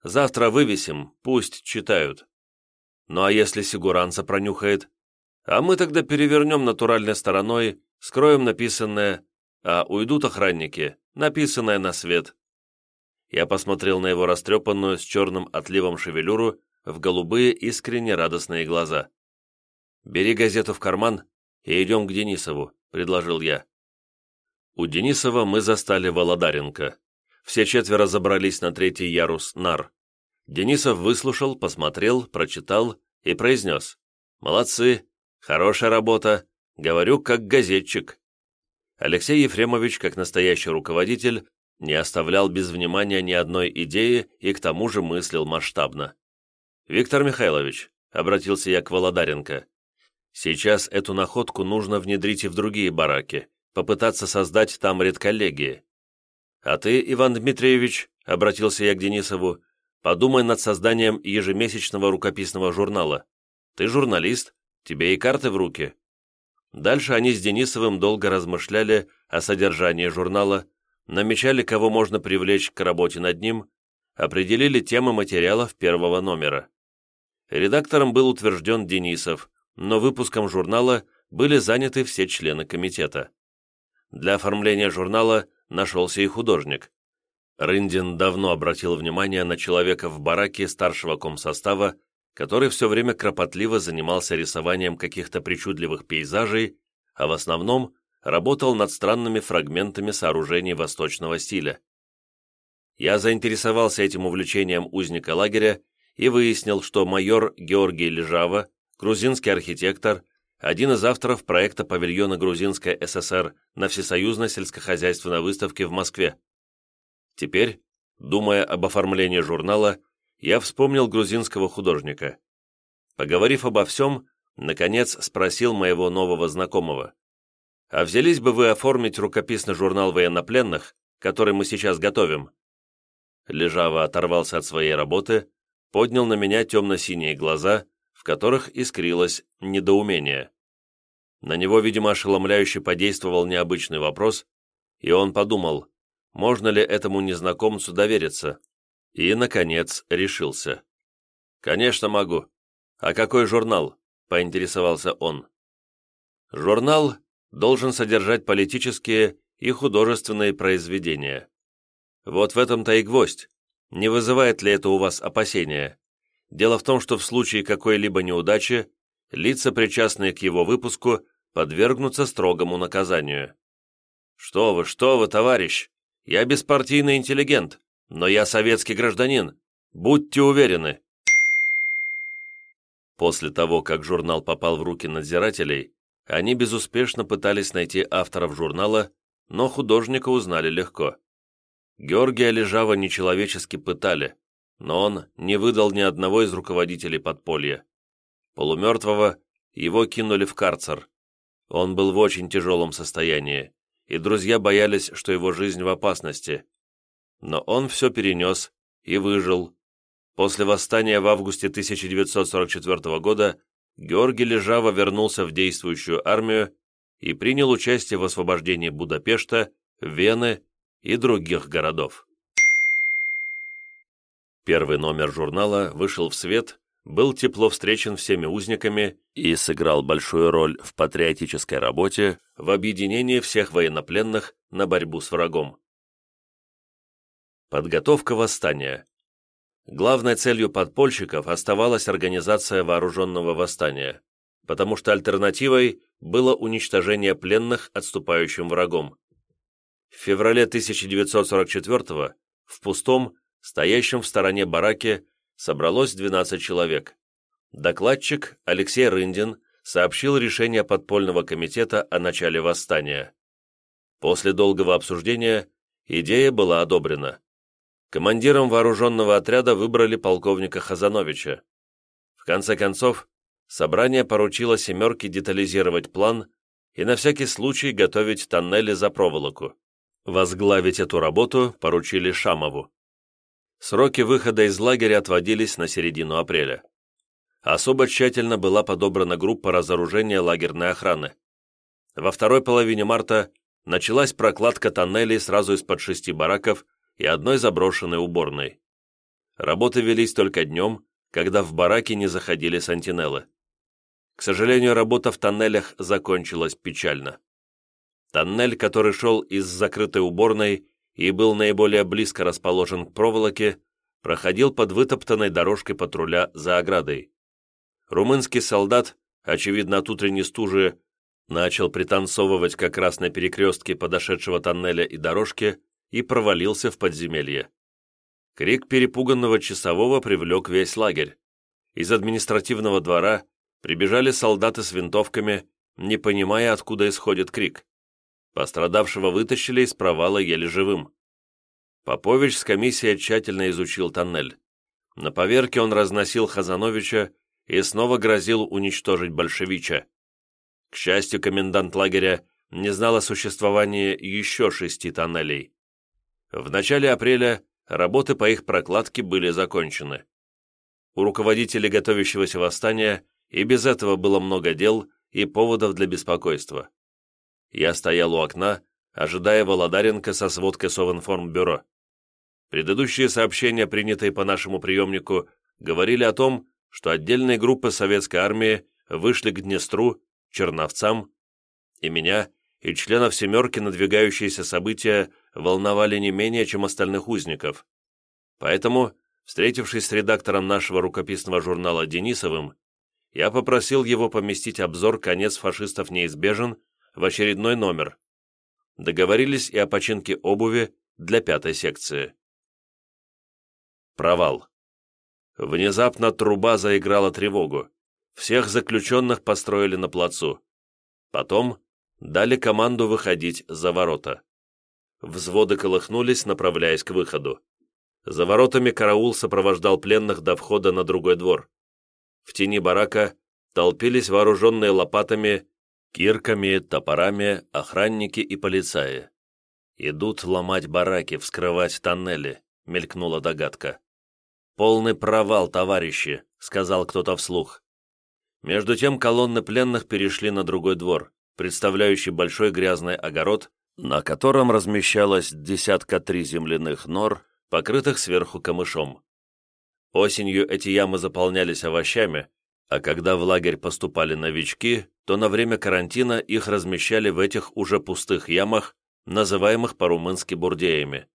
«Завтра вывесим, пусть читают». «Ну а если Сигуранца пронюхает?» «А мы тогда перевернем натуральной стороной, скроем написанное, а уйдут охранники, написанное на свет». Я посмотрел на его растрепанную с черным отливом шевелюру в голубые искренне радостные глаза. «Бери газету в карман и идем к Денисову», — предложил я. У Денисова мы застали Володаренко. Все четверо забрались на третий ярус нар. Денисов выслушал, посмотрел, прочитал и произнес. «Молодцы, хорошая работа, говорю как газетчик». Алексей Ефремович, как настоящий руководитель, не оставлял без внимания ни одной идеи и к тому же мыслил масштабно. «Виктор Михайлович», — обратился я к Володаренко, «сейчас эту находку нужно внедрить и в другие бараки, попытаться создать там редколлегии. А ты, Иван Дмитриевич, — обратился я к Денисову, — подумай над созданием ежемесячного рукописного журнала. Ты журналист, тебе и карты в руки». Дальше они с Денисовым долго размышляли о содержании журнала, намечали, кого можно привлечь к работе над ним, определили темы материалов первого номера. Редактором был утвержден Денисов, но выпуском журнала были заняты все члены комитета. Для оформления журнала нашелся и художник. Рындин давно обратил внимание на человека в бараке старшего комсостава, который все время кропотливо занимался рисованием каких-то причудливых пейзажей, а в основном работал над странными фрагментами сооружений восточного стиля. Я заинтересовался этим увлечением узника лагеря и выяснил, что майор Георгий Лежава, грузинский архитектор, один из авторов проекта павильона Грузинской ССР на Всесоюзной сельскохозяйственной выставке в Москве. Теперь, думая об оформлении журнала, я вспомнил грузинского художника. Поговорив обо всем, наконец спросил моего нового знакомого. «А взялись бы вы оформить рукописный журнал военнопленных, который мы сейчас готовим?» Лежаво оторвался от своей работы, поднял на меня темно-синие глаза в которых искрилось недоумение. На него, видимо, ошеломляюще подействовал необычный вопрос, и он подумал, можно ли этому незнакомцу довериться, и, наконец, решился. «Конечно могу. А какой журнал?» – поинтересовался он. «Журнал должен содержать политические и художественные произведения. Вот в этом-то и гвоздь. Не вызывает ли это у вас опасения?» Дело в том, что в случае какой-либо неудачи лица, причастные к его выпуску, подвергнутся строгому наказанию. «Что вы, что вы, товарищ! Я беспартийный интеллигент, но я советский гражданин. Будьте уверены!» После того, как журнал попал в руки надзирателей, они безуспешно пытались найти авторов журнала, но художника узнали легко. Георгия Лежава нечеловечески пытали, но он не выдал ни одного из руководителей подполья. Полумертвого его кинули в карцер. Он был в очень тяжелом состоянии, и друзья боялись, что его жизнь в опасности. Но он все перенес и выжил. После восстания в августе 1944 года Георгий Лежава вернулся в действующую армию и принял участие в освобождении Будапешта, Вены и других городов. Первый номер журнала вышел в свет, был тепло встречен всеми узниками и сыграл большую роль в патриотической работе в объединении всех военнопленных на борьбу с врагом. Подготовка восстания. Главной целью подпольщиков оставалась организация вооруженного восстания, потому что альтернативой было уничтожение пленных отступающим врагом. В феврале 1944 в пустом, стоящем в стороне бараке, собралось 12 человек. Докладчик Алексей Рындин сообщил решение подпольного комитета о начале восстания. После долгого обсуждения идея была одобрена. Командиром вооруженного отряда выбрали полковника Хазановича. В конце концов, собрание поручило «семерке» детализировать план и на всякий случай готовить тоннели за проволоку. Возглавить эту работу поручили Шамову. Сроки выхода из лагеря отводились на середину апреля. Особо тщательно была подобрана группа разоружения лагерной охраны. Во второй половине марта началась прокладка тоннелей сразу из-под шести бараков и одной заброшенной уборной. Работы велись только днем, когда в бараке не заходили сантинелы. К сожалению, работа в тоннелях закончилась печально. Тоннель, который шел из закрытой уборной и был наиболее близко расположен к проволоке, проходил под вытоптанной дорожкой патруля за оградой. Румынский солдат, очевидно от утренней стужи, начал пританцовывать как раз на перекрестке подошедшего тоннеля и дорожки, и провалился в подземелье. Крик перепуганного часового привлек весь лагерь. Из административного двора прибежали солдаты с винтовками, не понимая, откуда исходит крик. Пострадавшего вытащили из провала еле живым. Попович с комиссией тщательно изучил тоннель. На поверке он разносил Хазановича и снова грозил уничтожить большевича. К счастью, комендант лагеря не знал о существовании еще шести тоннелей. В начале апреля работы по их прокладке были закончены. У руководителей готовящегося восстания и без этого было много дел и поводов для беспокойства. Я стоял у окна, ожидая Володаренко со сводкой Совинформбюро. Предыдущие сообщения, принятые по нашему приемнику, говорили о том, что отдельные группы советской армии вышли к Днестру, Черновцам, и меня, и членов «семерки» надвигающиеся события волновали не менее, чем остальных узников. Поэтому, встретившись с редактором нашего рукописного журнала Денисовым, я попросил его поместить обзор «Конец фашистов неизбежен» в очередной номер. Договорились и о починке обуви для пятой секции. Провал. Внезапно труба заиграла тревогу. Всех заключенных построили на плацу. Потом дали команду выходить за ворота. Взводы колыхнулись, направляясь к выходу. За воротами караул сопровождал пленных до входа на другой двор. В тени барака толпились вооруженные лопатами, кирками, топорами охранники и полицаи. «Идут ломать бараки, вскрывать тоннели», — мелькнула догадка. «Полный провал, товарищи», — сказал кто-то вслух. Между тем колонны пленных перешли на другой двор, представляющий большой грязный огород, на котором размещалось десятка три земляных нор, покрытых сверху камышом. Осенью эти ямы заполнялись овощами, а когда в лагерь поступали новички, то на время карантина их размещали в этих уже пустых ямах, называемых по-румынски бурдеями.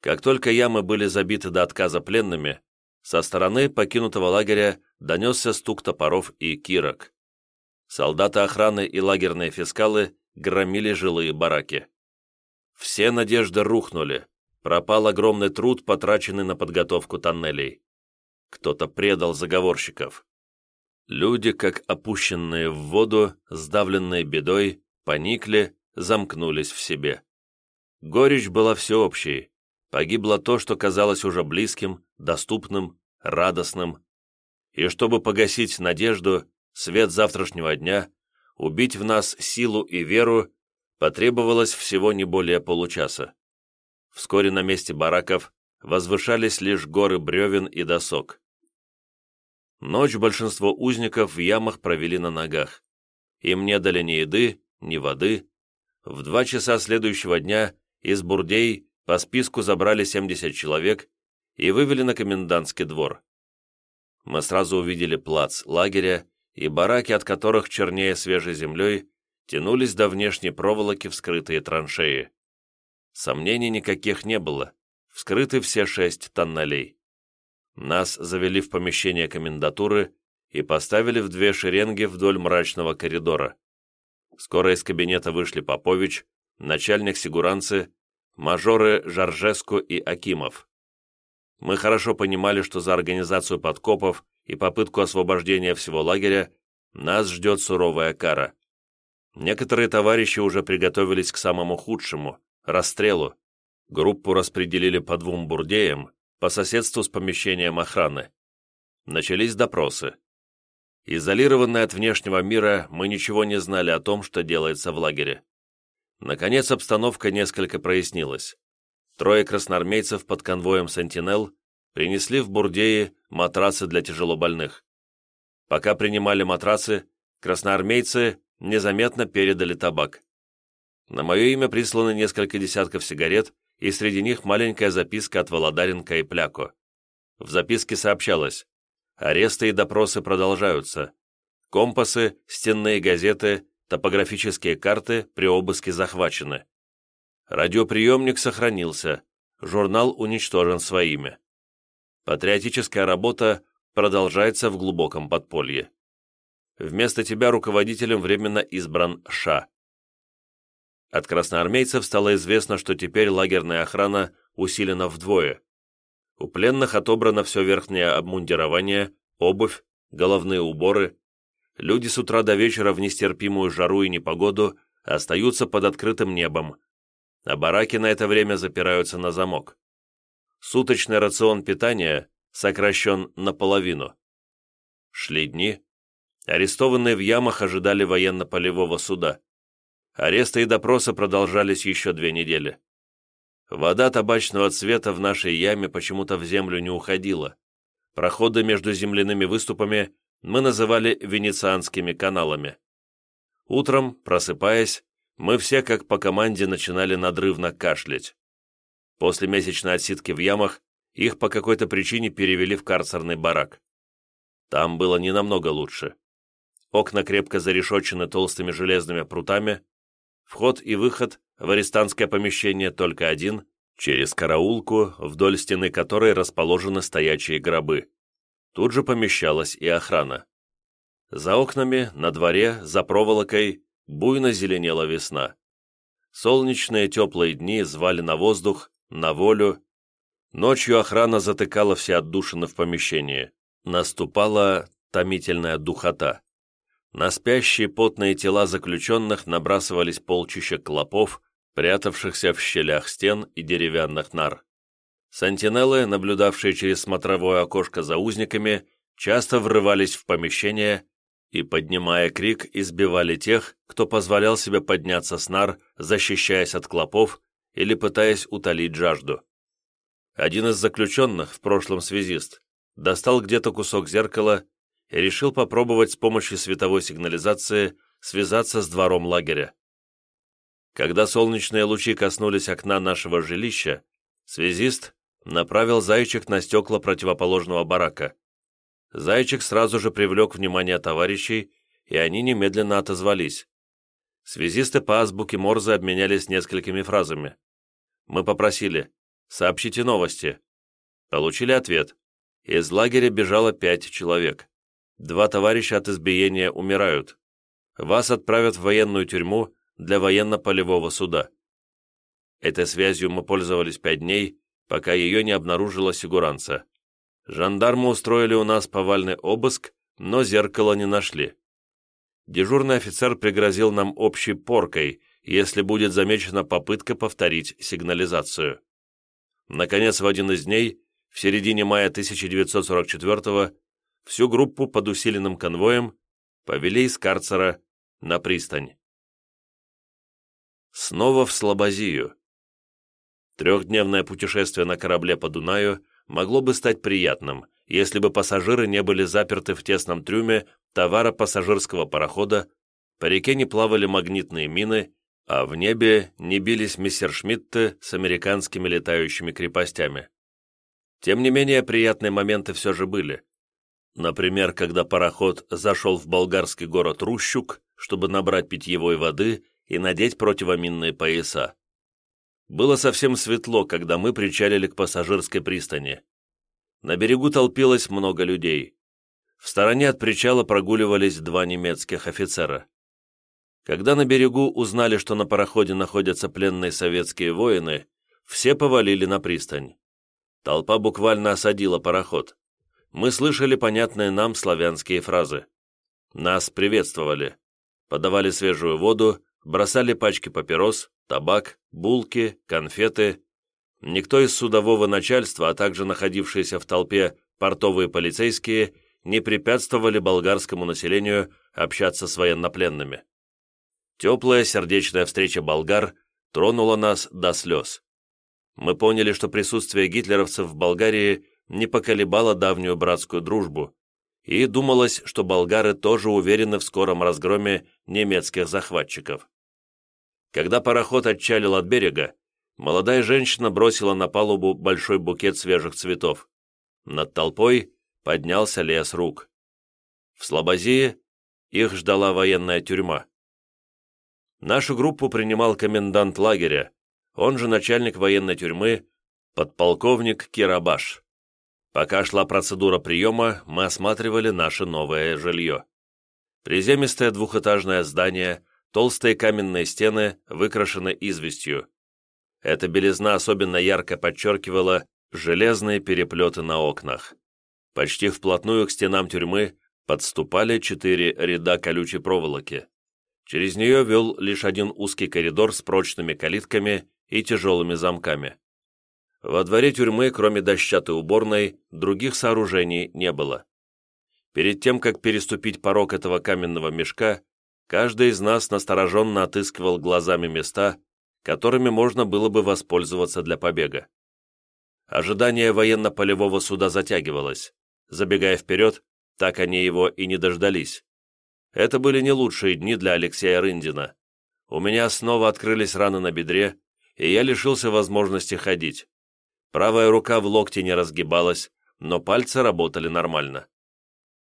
Как только ямы были забиты до отказа пленными, со стороны покинутого лагеря донесся стук топоров и кирок. Солдаты охраны и лагерные фискалы громили жилые бараки. Все надежды рухнули, пропал огромный труд, потраченный на подготовку тоннелей. Кто-то предал заговорщиков. Люди, как опущенные в воду, сдавленные бедой, поникли, замкнулись в себе. Горечь была всеобщей. Погибло то, что казалось уже близким, доступным, радостным. И чтобы погасить надежду, свет завтрашнего дня, убить в нас силу и веру потребовалось всего не более получаса. Вскоре на месте бараков возвышались лишь горы бревен и досок. Ночь большинство узников в ямах провели на ногах. Им не дали ни еды, ни воды. В два часа следующего дня из бурдей по списку забрали 70 человек и вывели на комендантский двор. Мы сразу увидели плац лагеря и бараки, от которых чернее свежей землей тянулись до внешней проволоки вскрытые траншеи. Сомнений никаких не было, вскрыты все шесть тоннелей. Нас завели в помещение комендатуры и поставили в две шеренги вдоль мрачного коридора. Скоро из кабинета вышли Попович, начальник сигуранцы, мажоры Жаржеску и Акимов. Мы хорошо понимали, что за организацию подкопов и попытку освобождения всего лагеря нас ждет суровая кара. Некоторые товарищи уже приготовились к самому худшему – расстрелу. Группу распределили по двум бурдеям, по соседству с помещением охраны. Начались допросы. Изолированные от внешнего мира, мы ничего не знали о том, что делается в лагере. Наконец, обстановка несколько прояснилась. Трое красноармейцев под конвоем «Сентинел» принесли в Бурдеи матрасы для тяжелобольных. Пока принимали матрасы, красноармейцы незаметно передали табак. На мое имя присланы несколько десятков сигарет и среди них маленькая записка от Володаренко и Пляко. В записке сообщалось, аресты и допросы продолжаются. Компасы, стенные газеты, топографические карты при обыске захвачены. Радиоприемник сохранился, журнал уничтожен своими. Патриотическая работа продолжается в глубоком подполье. Вместо тебя руководителем временно избран Ша. От красноармейцев стало известно, что теперь лагерная охрана усилена вдвое. У пленных отобрано все верхнее обмундирование, обувь, головные уборы. Люди с утра до вечера в нестерпимую жару и непогоду остаются под открытым небом, а бараки на это время запираются на замок. Суточный рацион питания сокращен наполовину. Шли дни. Арестованные в ямах ожидали военно-полевого суда. Аресты и допросы продолжались еще две недели. Вода табачного цвета в нашей яме почему-то в землю не уходила. Проходы между земляными выступами мы называли венецианскими каналами. Утром, просыпаясь, мы все как по команде начинали надрывно кашлять. После месячной отсидки в ямах их по какой-то причине перевели в карцерный барак. Там было не намного лучше. Окна крепко зарешочены толстыми железными прутами, Вход и выход в арестантское помещение только один, через караулку, вдоль стены которой расположены стоячие гробы. Тут же помещалась и охрана. За окнами, на дворе, за проволокой, буйно зеленела весна. Солнечные теплые дни звали на воздух, на волю. Ночью охрана затыкала все отдушины в помещении. Наступала томительная духота. На спящие потные тела заключенных набрасывались полчища клопов, прятавшихся в щелях стен и деревянных нар. Сантинеллы, наблюдавшие через смотровое окошко за узниками, часто врывались в помещение и, поднимая крик, избивали тех, кто позволял себе подняться с нар, защищаясь от клопов или пытаясь утолить жажду. Один из заключенных, в прошлом связист, достал где-то кусок зеркала и решил попробовать с помощью световой сигнализации связаться с двором лагеря. Когда солнечные лучи коснулись окна нашего жилища, связист направил зайчик на стекла противоположного барака. Зайчик сразу же привлек внимание товарищей, и они немедленно отозвались. Связисты по азбуке Морзе обменялись несколькими фразами. Мы попросили «Сообщите новости». Получили ответ. Из лагеря бежало пять человек. Два товарища от избиения умирают. Вас отправят в военную тюрьму для военно-полевого суда. Этой связью мы пользовались пять дней, пока ее не обнаружила сигуранца. Жандармы устроили у нас повальный обыск, но зеркало не нашли. Дежурный офицер пригрозил нам общей поркой, если будет замечена попытка повторить сигнализацию. Наконец, в один из дней, в середине мая 1944 всю группу под усиленным конвоем повели из карцера на пристань. Снова в Слобозию. Трехдневное путешествие на корабле по Дунаю могло бы стать приятным, если бы пассажиры не были заперты в тесном трюме товара пассажирского парохода, по реке не плавали магнитные мины, а в небе не бились мессершмитты с американскими летающими крепостями. Тем не менее, приятные моменты все же были. Например, когда пароход зашел в болгарский город Рущук, чтобы набрать питьевой воды и надеть противоминные пояса. Было совсем светло, когда мы причалили к пассажирской пристани. На берегу толпилось много людей. В стороне от причала прогуливались два немецких офицера. Когда на берегу узнали, что на пароходе находятся пленные советские воины, все повалили на пристань. Толпа буквально осадила пароход. Мы слышали понятные нам славянские фразы. Нас приветствовали. Подавали свежую воду, бросали пачки папирос, табак, булки, конфеты. Никто из судового начальства, а также находившиеся в толпе портовые полицейские, не препятствовали болгарскому населению общаться с военнопленными. Теплая сердечная встреча болгар тронула нас до слез. Мы поняли, что присутствие гитлеровцев в Болгарии не поколебало давнюю братскую дружбу, и думалось, что болгары тоже уверены в скором разгроме немецких захватчиков. Когда пароход отчалил от берега, молодая женщина бросила на палубу большой букет свежих цветов. Над толпой поднялся лес рук. В Слободии их ждала военная тюрьма. Нашу группу принимал комендант лагеря, он же начальник военной тюрьмы, подполковник Кирабаш. Пока шла процедура приема, мы осматривали наше новое жилье. Приземистое двухэтажное здание, толстые каменные стены выкрашены известью. Эта белизна особенно ярко подчеркивала железные переплеты на окнах. Почти вплотную к стенам тюрьмы подступали четыре ряда колючей проволоки. Через нее вел лишь один узкий коридор с прочными калитками и тяжелыми замками. Во дворе тюрьмы, кроме дощатой уборной, других сооружений не было. Перед тем, как переступить порог этого каменного мешка, каждый из нас настороженно отыскивал глазами места, которыми можно было бы воспользоваться для побега. Ожидание военно-полевого суда затягивалось. Забегая вперед, так они его и не дождались. Это были не лучшие дни для Алексея Рындина. У меня снова открылись раны на бедре, и я лишился возможности ходить. Правая рука в локте не разгибалась, но пальцы работали нормально.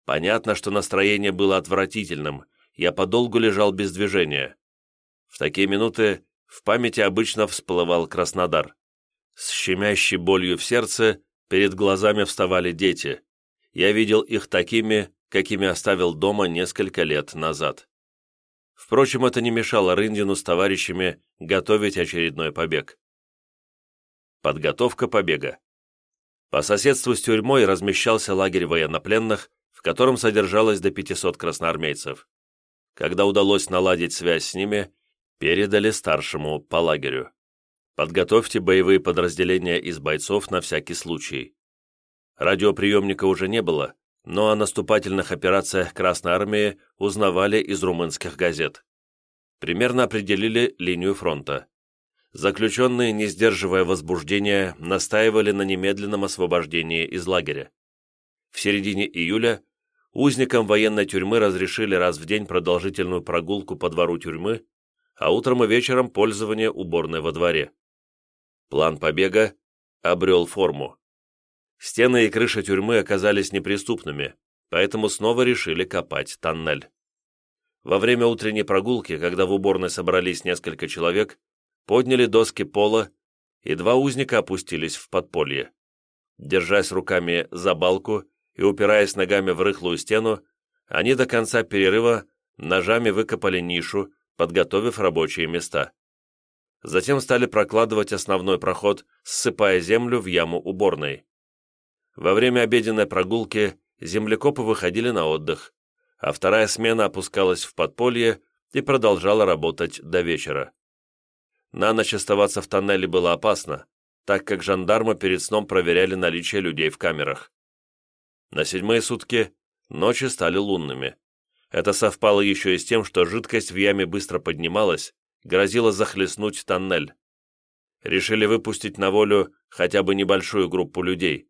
Понятно, что настроение было отвратительным, я подолгу лежал без движения. В такие минуты в памяти обычно всплывал Краснодар. С щемящей болью в сердце перед глазами вставали дети. Я видел их такими, какими оставил дома несколько лет назад. Впрочем, это не мешало Рындину с товарищами готовить очередной побег. Подготовка побега. По соседству с тюрьмой размещался лагерь военнопленных, в котором содержалось до 500 красноармейцев. Когда удалось наладить связь с ними, передали старшему по лагерю. Подготовьте боевые подразделения из бойцов на всякий случай. Радиоприемника уже не было, но о наступательных операциях Красной Армии узнавали из румынских газет. Примерно определили линию фронта. Заключенные, не сдерживая возбуждения, настаивали на немедленном освобождении из лагеря. В середине июля узникам военной тюрьмы разрешили раз в день продолжительную прогулку по двору тюрьмы, а утром и вечером пользование уборной во дворе. План побега обрел форму. Стены и крыша тюрьмы оказались неприступными, поэтому снова решили копать тоннель. Во время утренней прогулки, когда в уборной собрались несколько человек, подняли доски пола, и два узника опустились в подполье. Держась руками за балку и упираясь ногами в рыхлую стену, они до конца перерыва ножами выкопали нишу, подготовив рабочие места. Затем стали прокладывать основной проход, ссыпая землю в яму уборной. Во время обеденной прогулки землекопы выходили на отдых, а вторая смена опускалась в подполье и продолжала работать до вечера. На ночь оставаться в тоннеле было опасно, так как жандармы перед сном проверяли наличие людей в камерах. На седьмые сутки ночи стали лунными. Это совпало еще и с тем, что жидкость в яме быстро поднималась, грозила захлестнуть тоннель. решили выпустить на волю хотя бы небольшую группу людей.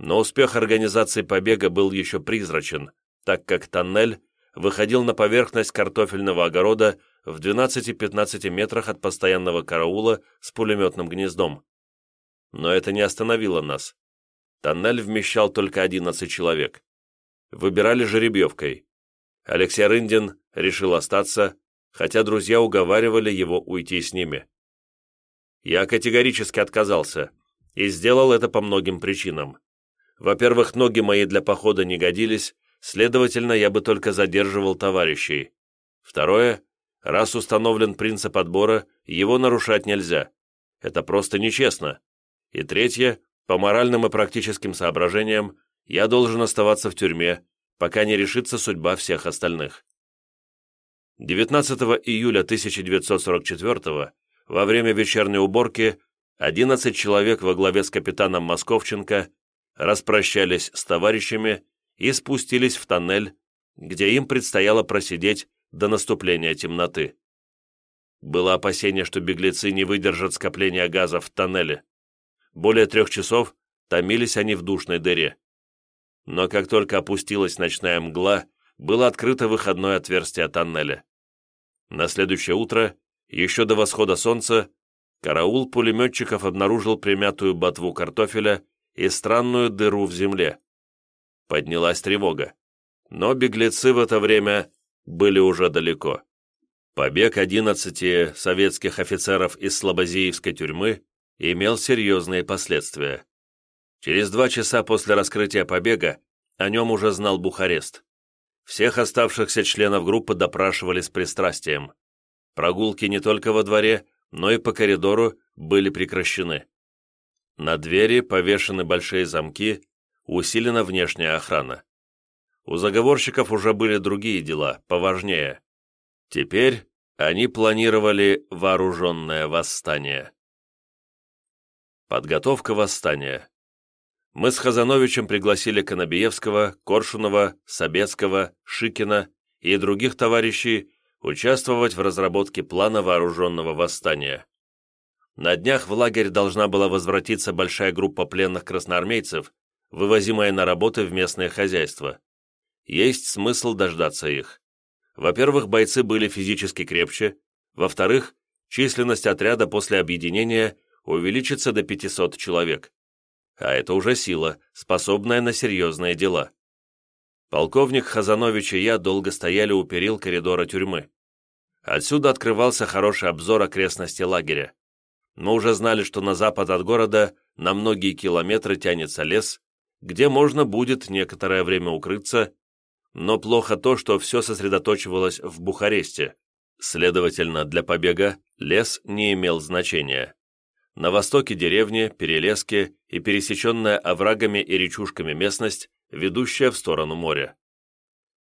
Но успех организации побега был еще призрачен, так как тоннель выходил на поверхность картофельного огорода в 12-15 метрах от постоянного караула с пулеметным гнездом. Но это не остановило нас. Тоннель вмещал только 11 человек. Выбирали жеребьевкой. Алексей Рындин решил остаться, хотя друзья уговаривали его уйти с ними. Я категорически отказался и сделал это по многим причинам. Во-первых, ноги мои для похода не годились, следовательно, я бы только задерживал товарищей. Второе, раз установлен принцип отбора, его нарушать нельзя. Это просто нечестно. И третье, по моральным и практическим соображениям, я должен оставаться в тюрьме, пока не решится судьба всех остальных. 19 июля 1944 во время вечерней уборки 11 человек во главе с капитаном Московченко распрощались с товарищами и спустились в тоннель, где им предстояло просидеть до наступления темноты. Было опасение, что беглецы не выдержат скопления газа в тоннеле. Более трех часов томились они в душной дыре. Но как только опустилась ночная мгла, было открыто выходное отверстие тоннеля. На следующее утро, еще до восхода солнца, караул пулеметчиков обнаружил примятую ботву картофеля и странную дыру в земле. Поднялась тревога. Но беглецы в это время были уже далеко. Побег 11 советских офицеров из Слобозиевской тюрьмы имел серьезные последствия. Через два часа после раскрытия побега о нем уже знал Бухарест. Всех оставшихся членов группы допрашивали с пристрастием. Прогулки не только во дворе, но и по коридору были прекращены. На двери повешены большие замки, усилена внешняя охрана. У заговорщиков уже были другие дела, поважнее. Теперь они планировали вооруженное восстание. Подготовка восстания мы с Хазановичем пригласили Конобиевского, Коршунова, Собецкого, Шикина и других товарищей участвовать в разработке плана вооруженного восстания. На днях в лагерь должна была возвратиться большая группа пленных красноармейцев, вывозимая на работы в местное хозяйство. Есть смысл дождаться их. Во-первых, бойцы были физически крепче, во-вторых, численность отряда после объединения увеличится до 500 человек а это уже сила, способная на серьезные дела. Полковник Хазанович и я долго стояли у перил коридора тюрьмы. Отсюда открывался хороший обзор окрестностей лагеря. Мы уже знали, что на запад от города на многие километры тянется лес, где можно будет некоторое время укрыться, но плохо то, что все сосредоточивалось в Бухаресте. Следовательно, для побега лес не имел значения. На востоке деревни, перелески и пересеченная оврагами и речушками местность, ведущая в сторону моря.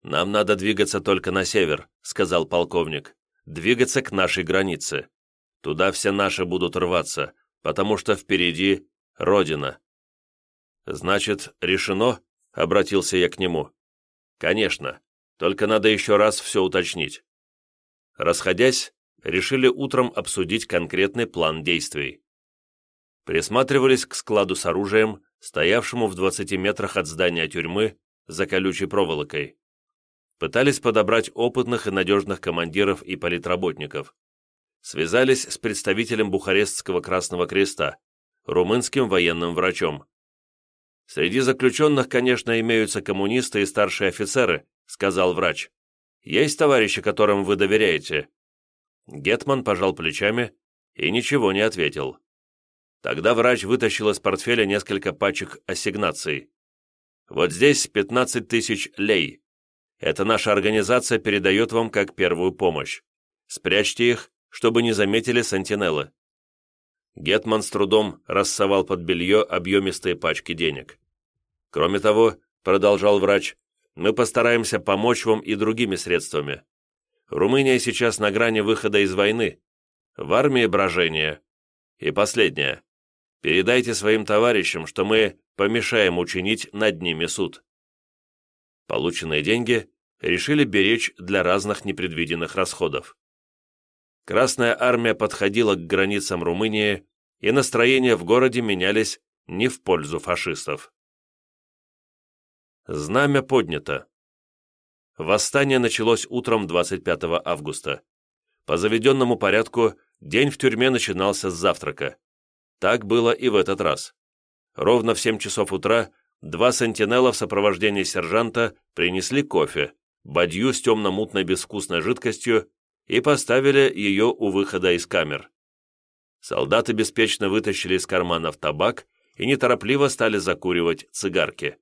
«Нам надо двигаться только на север», — сказал полковник. «Двигаться к нашей границе. Туда все наши будут рваться, потому что впереди Родина». «Значит, решено?» — обратился я к нему. «Конечно. Только надо еще раз все уточнить». Расходясь, решили утром обсудить конкретный план действий присматривались к складу с оружием, стоявшему в 20 метрах от здания тюрьмы за колючей проволокой. Пытались подобрать опытных и надежных командиров и политработников. Связались с представителем Бухарестского Красного Креста, румынским военным врачом. «Среди заключенных, конечно, имеются коммунисты и старшие офицеры», сказал врач. «Есть товарищи, которым вы доверяете?» Гетман пожал плечами и ничего не ответил. Тогда врач вытащил из портфеля несколько пачек ассигнаций. «Вот здесь 15 тысяч лей. Это наша организация передает вам как первую помощь. Спрячьте их, чтобы не заметили сантинеллы». Гетман с трудом рассовал под белье объемистые пачки денег. «Кроме того, — продолжал врач, — мы постараемся помочь вам и другими средствами. Румыния сейчас на грани выхода из войны. В армии брожение. И последнее. Передайте своим товарищам, что мы помешаем учинить над ними суд». Полученные деньги решили беречь для разных непредвиденных расходов. Красная армия подходила к границам Румынии, и настроения в городе менялись не в пользу фашистов. Знамя поднято. Восстание началось утром 25 августа. По заведенному порядку день в тюрьме начинался с завтрака. Так было и в этот раз. Ровно в 7 часов утра два сентинела в сопровождении сержанта принесли кофе, бадью с темно-мутной безвкусной жидкостью и поставили ее у выхода из камер. Солдаты беспечно вытащили из карманов табак и неторопливо стали закуривать цигарки.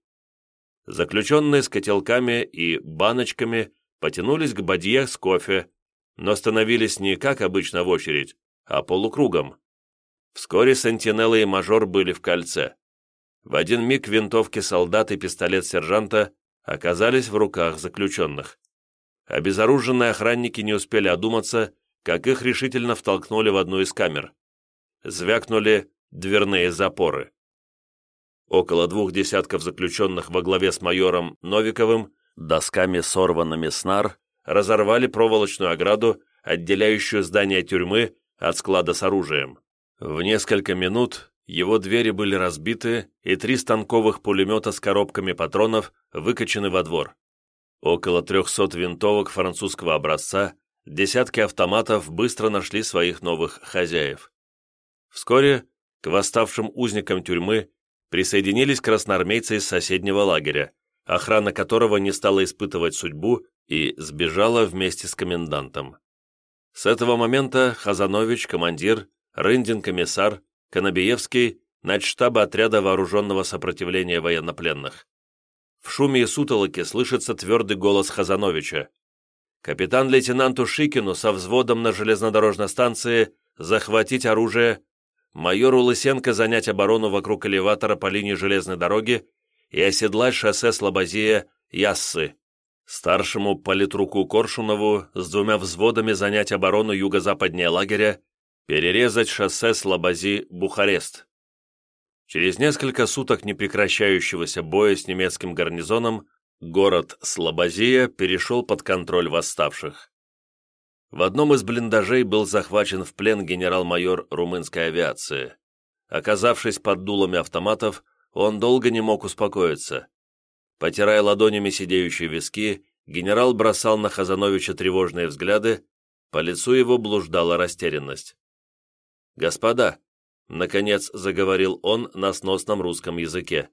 Заключенные с котелками и баночками потянулись к бадье с кофе, но становились не как обычно в очередь, а полукругом. Вскоре сентинелы и мажор были в кольце. В один миг винтовки солдат и пистолет сержанта оказались в руках заключенных. Обезоруженные охранники не успели одуматься, как их решительно втолкнули в одну из камер. Звякнули дверные запоры. Около двух десятков заключенных во главе с майором Новиковым, досками сорванными с нар, разорвали проволочную ограду, отделяющую здание тюрьмы от склада с оружием. В несколько минут его двери были разбиты, и три станковых пулемета с коробками патронов выкачаны во двор. Около 300 винтовок французского образца, десятки автоматов быстро нашли своих новых хозяев. Вскоре к восставшим узникам тюрьмы присоединились красноармейцы из соседнего лагеря, охрана которого не стала испытывать судьбу и сбежала вместе с комендантом. С этого момента Хазанович, командир, Рындин, комиссар, Конобиевский, начштаба отряда вооруженного сопротивления военнопленных. В шуме и сутолоке слышится твердый голос Хазановича. Капитан-лейтенанту Шикину со взводом на железнодорожной станции захватить оружие, майору Лысенко занять оборону вокруг элеватора по линии железной дороги и оседлать шоссе Слобозия Яссы. Старшему политруку Коршунову с двумя взводами занять оборону юго-западнее лагеря, перерезать шоссе Слобози-Бухарест. Через несколько суток непрекращающегося боя с немецким гарнизоном город Слобозия перешел под контроль восставших. В одном из блиндажей был захвачен в плен генерал-майор румынской авиации. Оказавшись под дулами автоматов, он долго не мог успокоиться. Потирая ладонями сидеющие виски, генерал бросал на Хазановича тревожные взгляды, по лицу его блуждала растерянность. «Господа, Наконец заговорил он на сносном русском языке.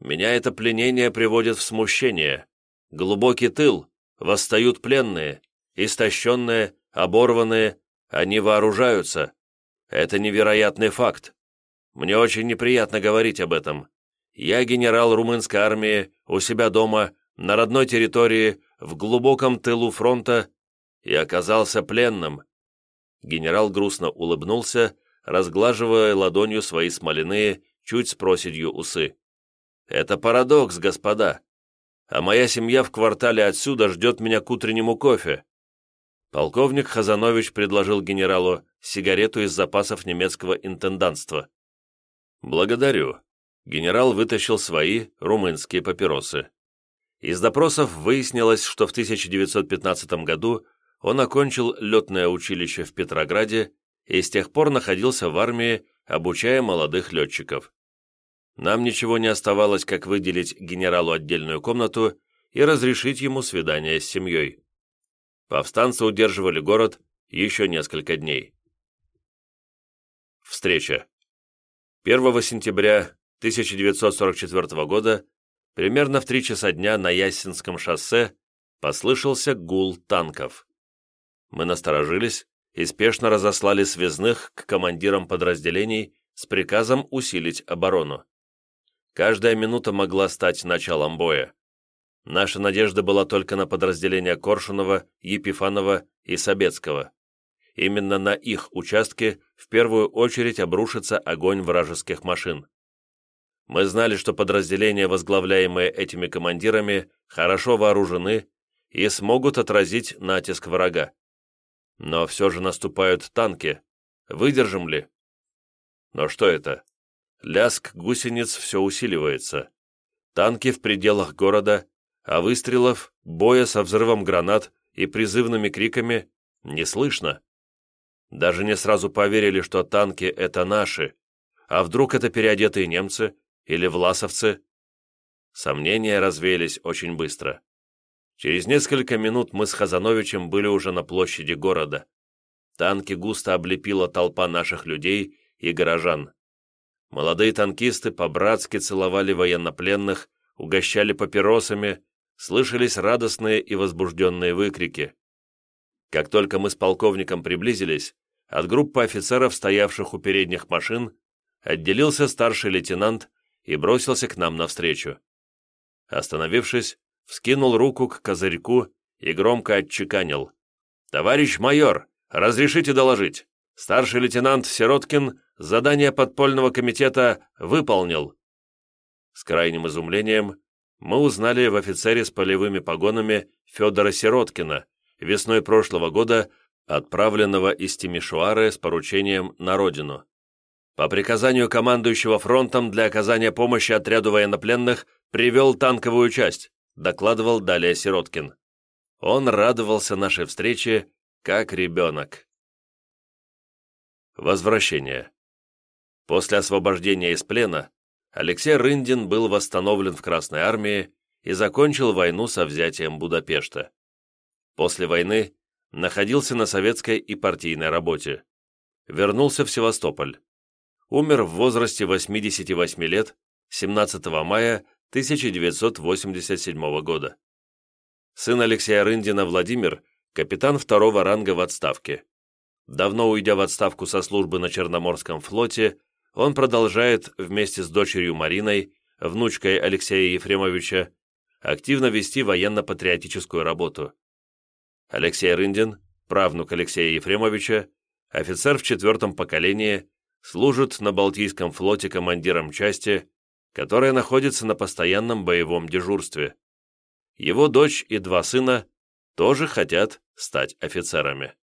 «Меня это пленение приводит в смущение. Глубокий тыл, восстают пленные, истощенные, оборванные, они вооружаются. Это невероятный факт. Мне очень неприятно говорить об этом. Я генерал румынской армии, у себя дома, на родной территории, в глубоком тылу фронта, и оказался пленным». Генерал грустно улыбнулся, разглаживая ладонью свои смоляные, чуть с проседью усы. «Это парадокс, господа. А моя семья в квартале отсюда ждет меня к утреннему кофе». Полковник Хазанович предложил генералу сигарету из запасов немецкого интендантства. «Благодарю». Генерал вытащил свои румынские папиросы. Из допросов выяснилось, что в 1915 году он окончил летное училище в Петрограде и с тех пор находился в армии, обучая молодых летчиков. Нам ничего не оставалось, как выделить генералу отдельную комнату и разрешить ему свидание с семьей. Повстанцы удерживали город еще несколько дней. Встреча. 1 сентября 1944 года, примерно в 3 часа дня на Ясинском шоссе, послышался гул танков. Мы насторожились и спешно разослали связных к командирам подразделений с приказом усилить оборону. Каждая минута могла стать началом боя. Наша надежда была только на подразделения Коршунова, Епифанова и Собецкого. Именно на их участке в первую очередь обрушится огонь вражеских машин. Мы знали, что подразделения, возглавляемые этими командирами, хорошо вооружены и смогут отразить натиск врага. Но все же наступают танки. Выдержим ли? Но что это? Ляск гусениц все усиливается. Танки в пределах города, а выстрелов, боя со взрывом гранат и призывными криками не слышно. Даже не сразу поверили, что танки — это наши. А вдруг это переодетые немцы или власовцы? Сомнения развеялись очень быстро. Через несколько минут мы с Хазановичем были уже на площади города. Танки густо облепила толпа наших людей и горожан. Молодые танкисты по-братски целовали военнопленных, угощали папиросами, слышались радостные и возбужденные выкрики. Как только мы с полковником приблизились, от группы офицеров, стоявших у передних машин, отделился старший лейтенант и бросился к нам навстречу. Остановившись, вскинул руку к козырьку и громко отчеканил. «Товарищ майор, разрешите доложить? Старший лейтенант Сироткин задание подпольного комитета выполнил». С крайним изумлением мы узнали в офицере с полевыми погонами Федора Сироткина, весной прошлого года отправленного из Тимишуары с поручением на родину. По приказанию командующего фронтом для оказания помощи отряду военнопленных привел танковую часть, докладывал далее Сироткин. Он радовался нашей встрече, как ребенок. Возвращение. После освобождения из плена Алексей Рындин был восстановлен в Красной армии и закончил войну со взятием Будапешта. После войны находился на советской и партийной работе. Вернулся в Севастополь. Умер в возрасте 88 лет 17 мая 1987 года. Сын Алексея Рындина Владимир, капитан второго ранга в отставке. Давно уйдя в отставку со службы на Черноморском флоте, он продолжает вместе с дочерью Мариной, внучкой Алексея Ефремовича, активно вести военно-патриотическую работу. Алексей Рындин, правнук Алексея Ефремовича, офицер в четвертом поколении, служит на Балтийском флоте командиром части, которая находится на постоянном боевом дежурстве. Его дочь и два сына тоже хотят стать офицерами.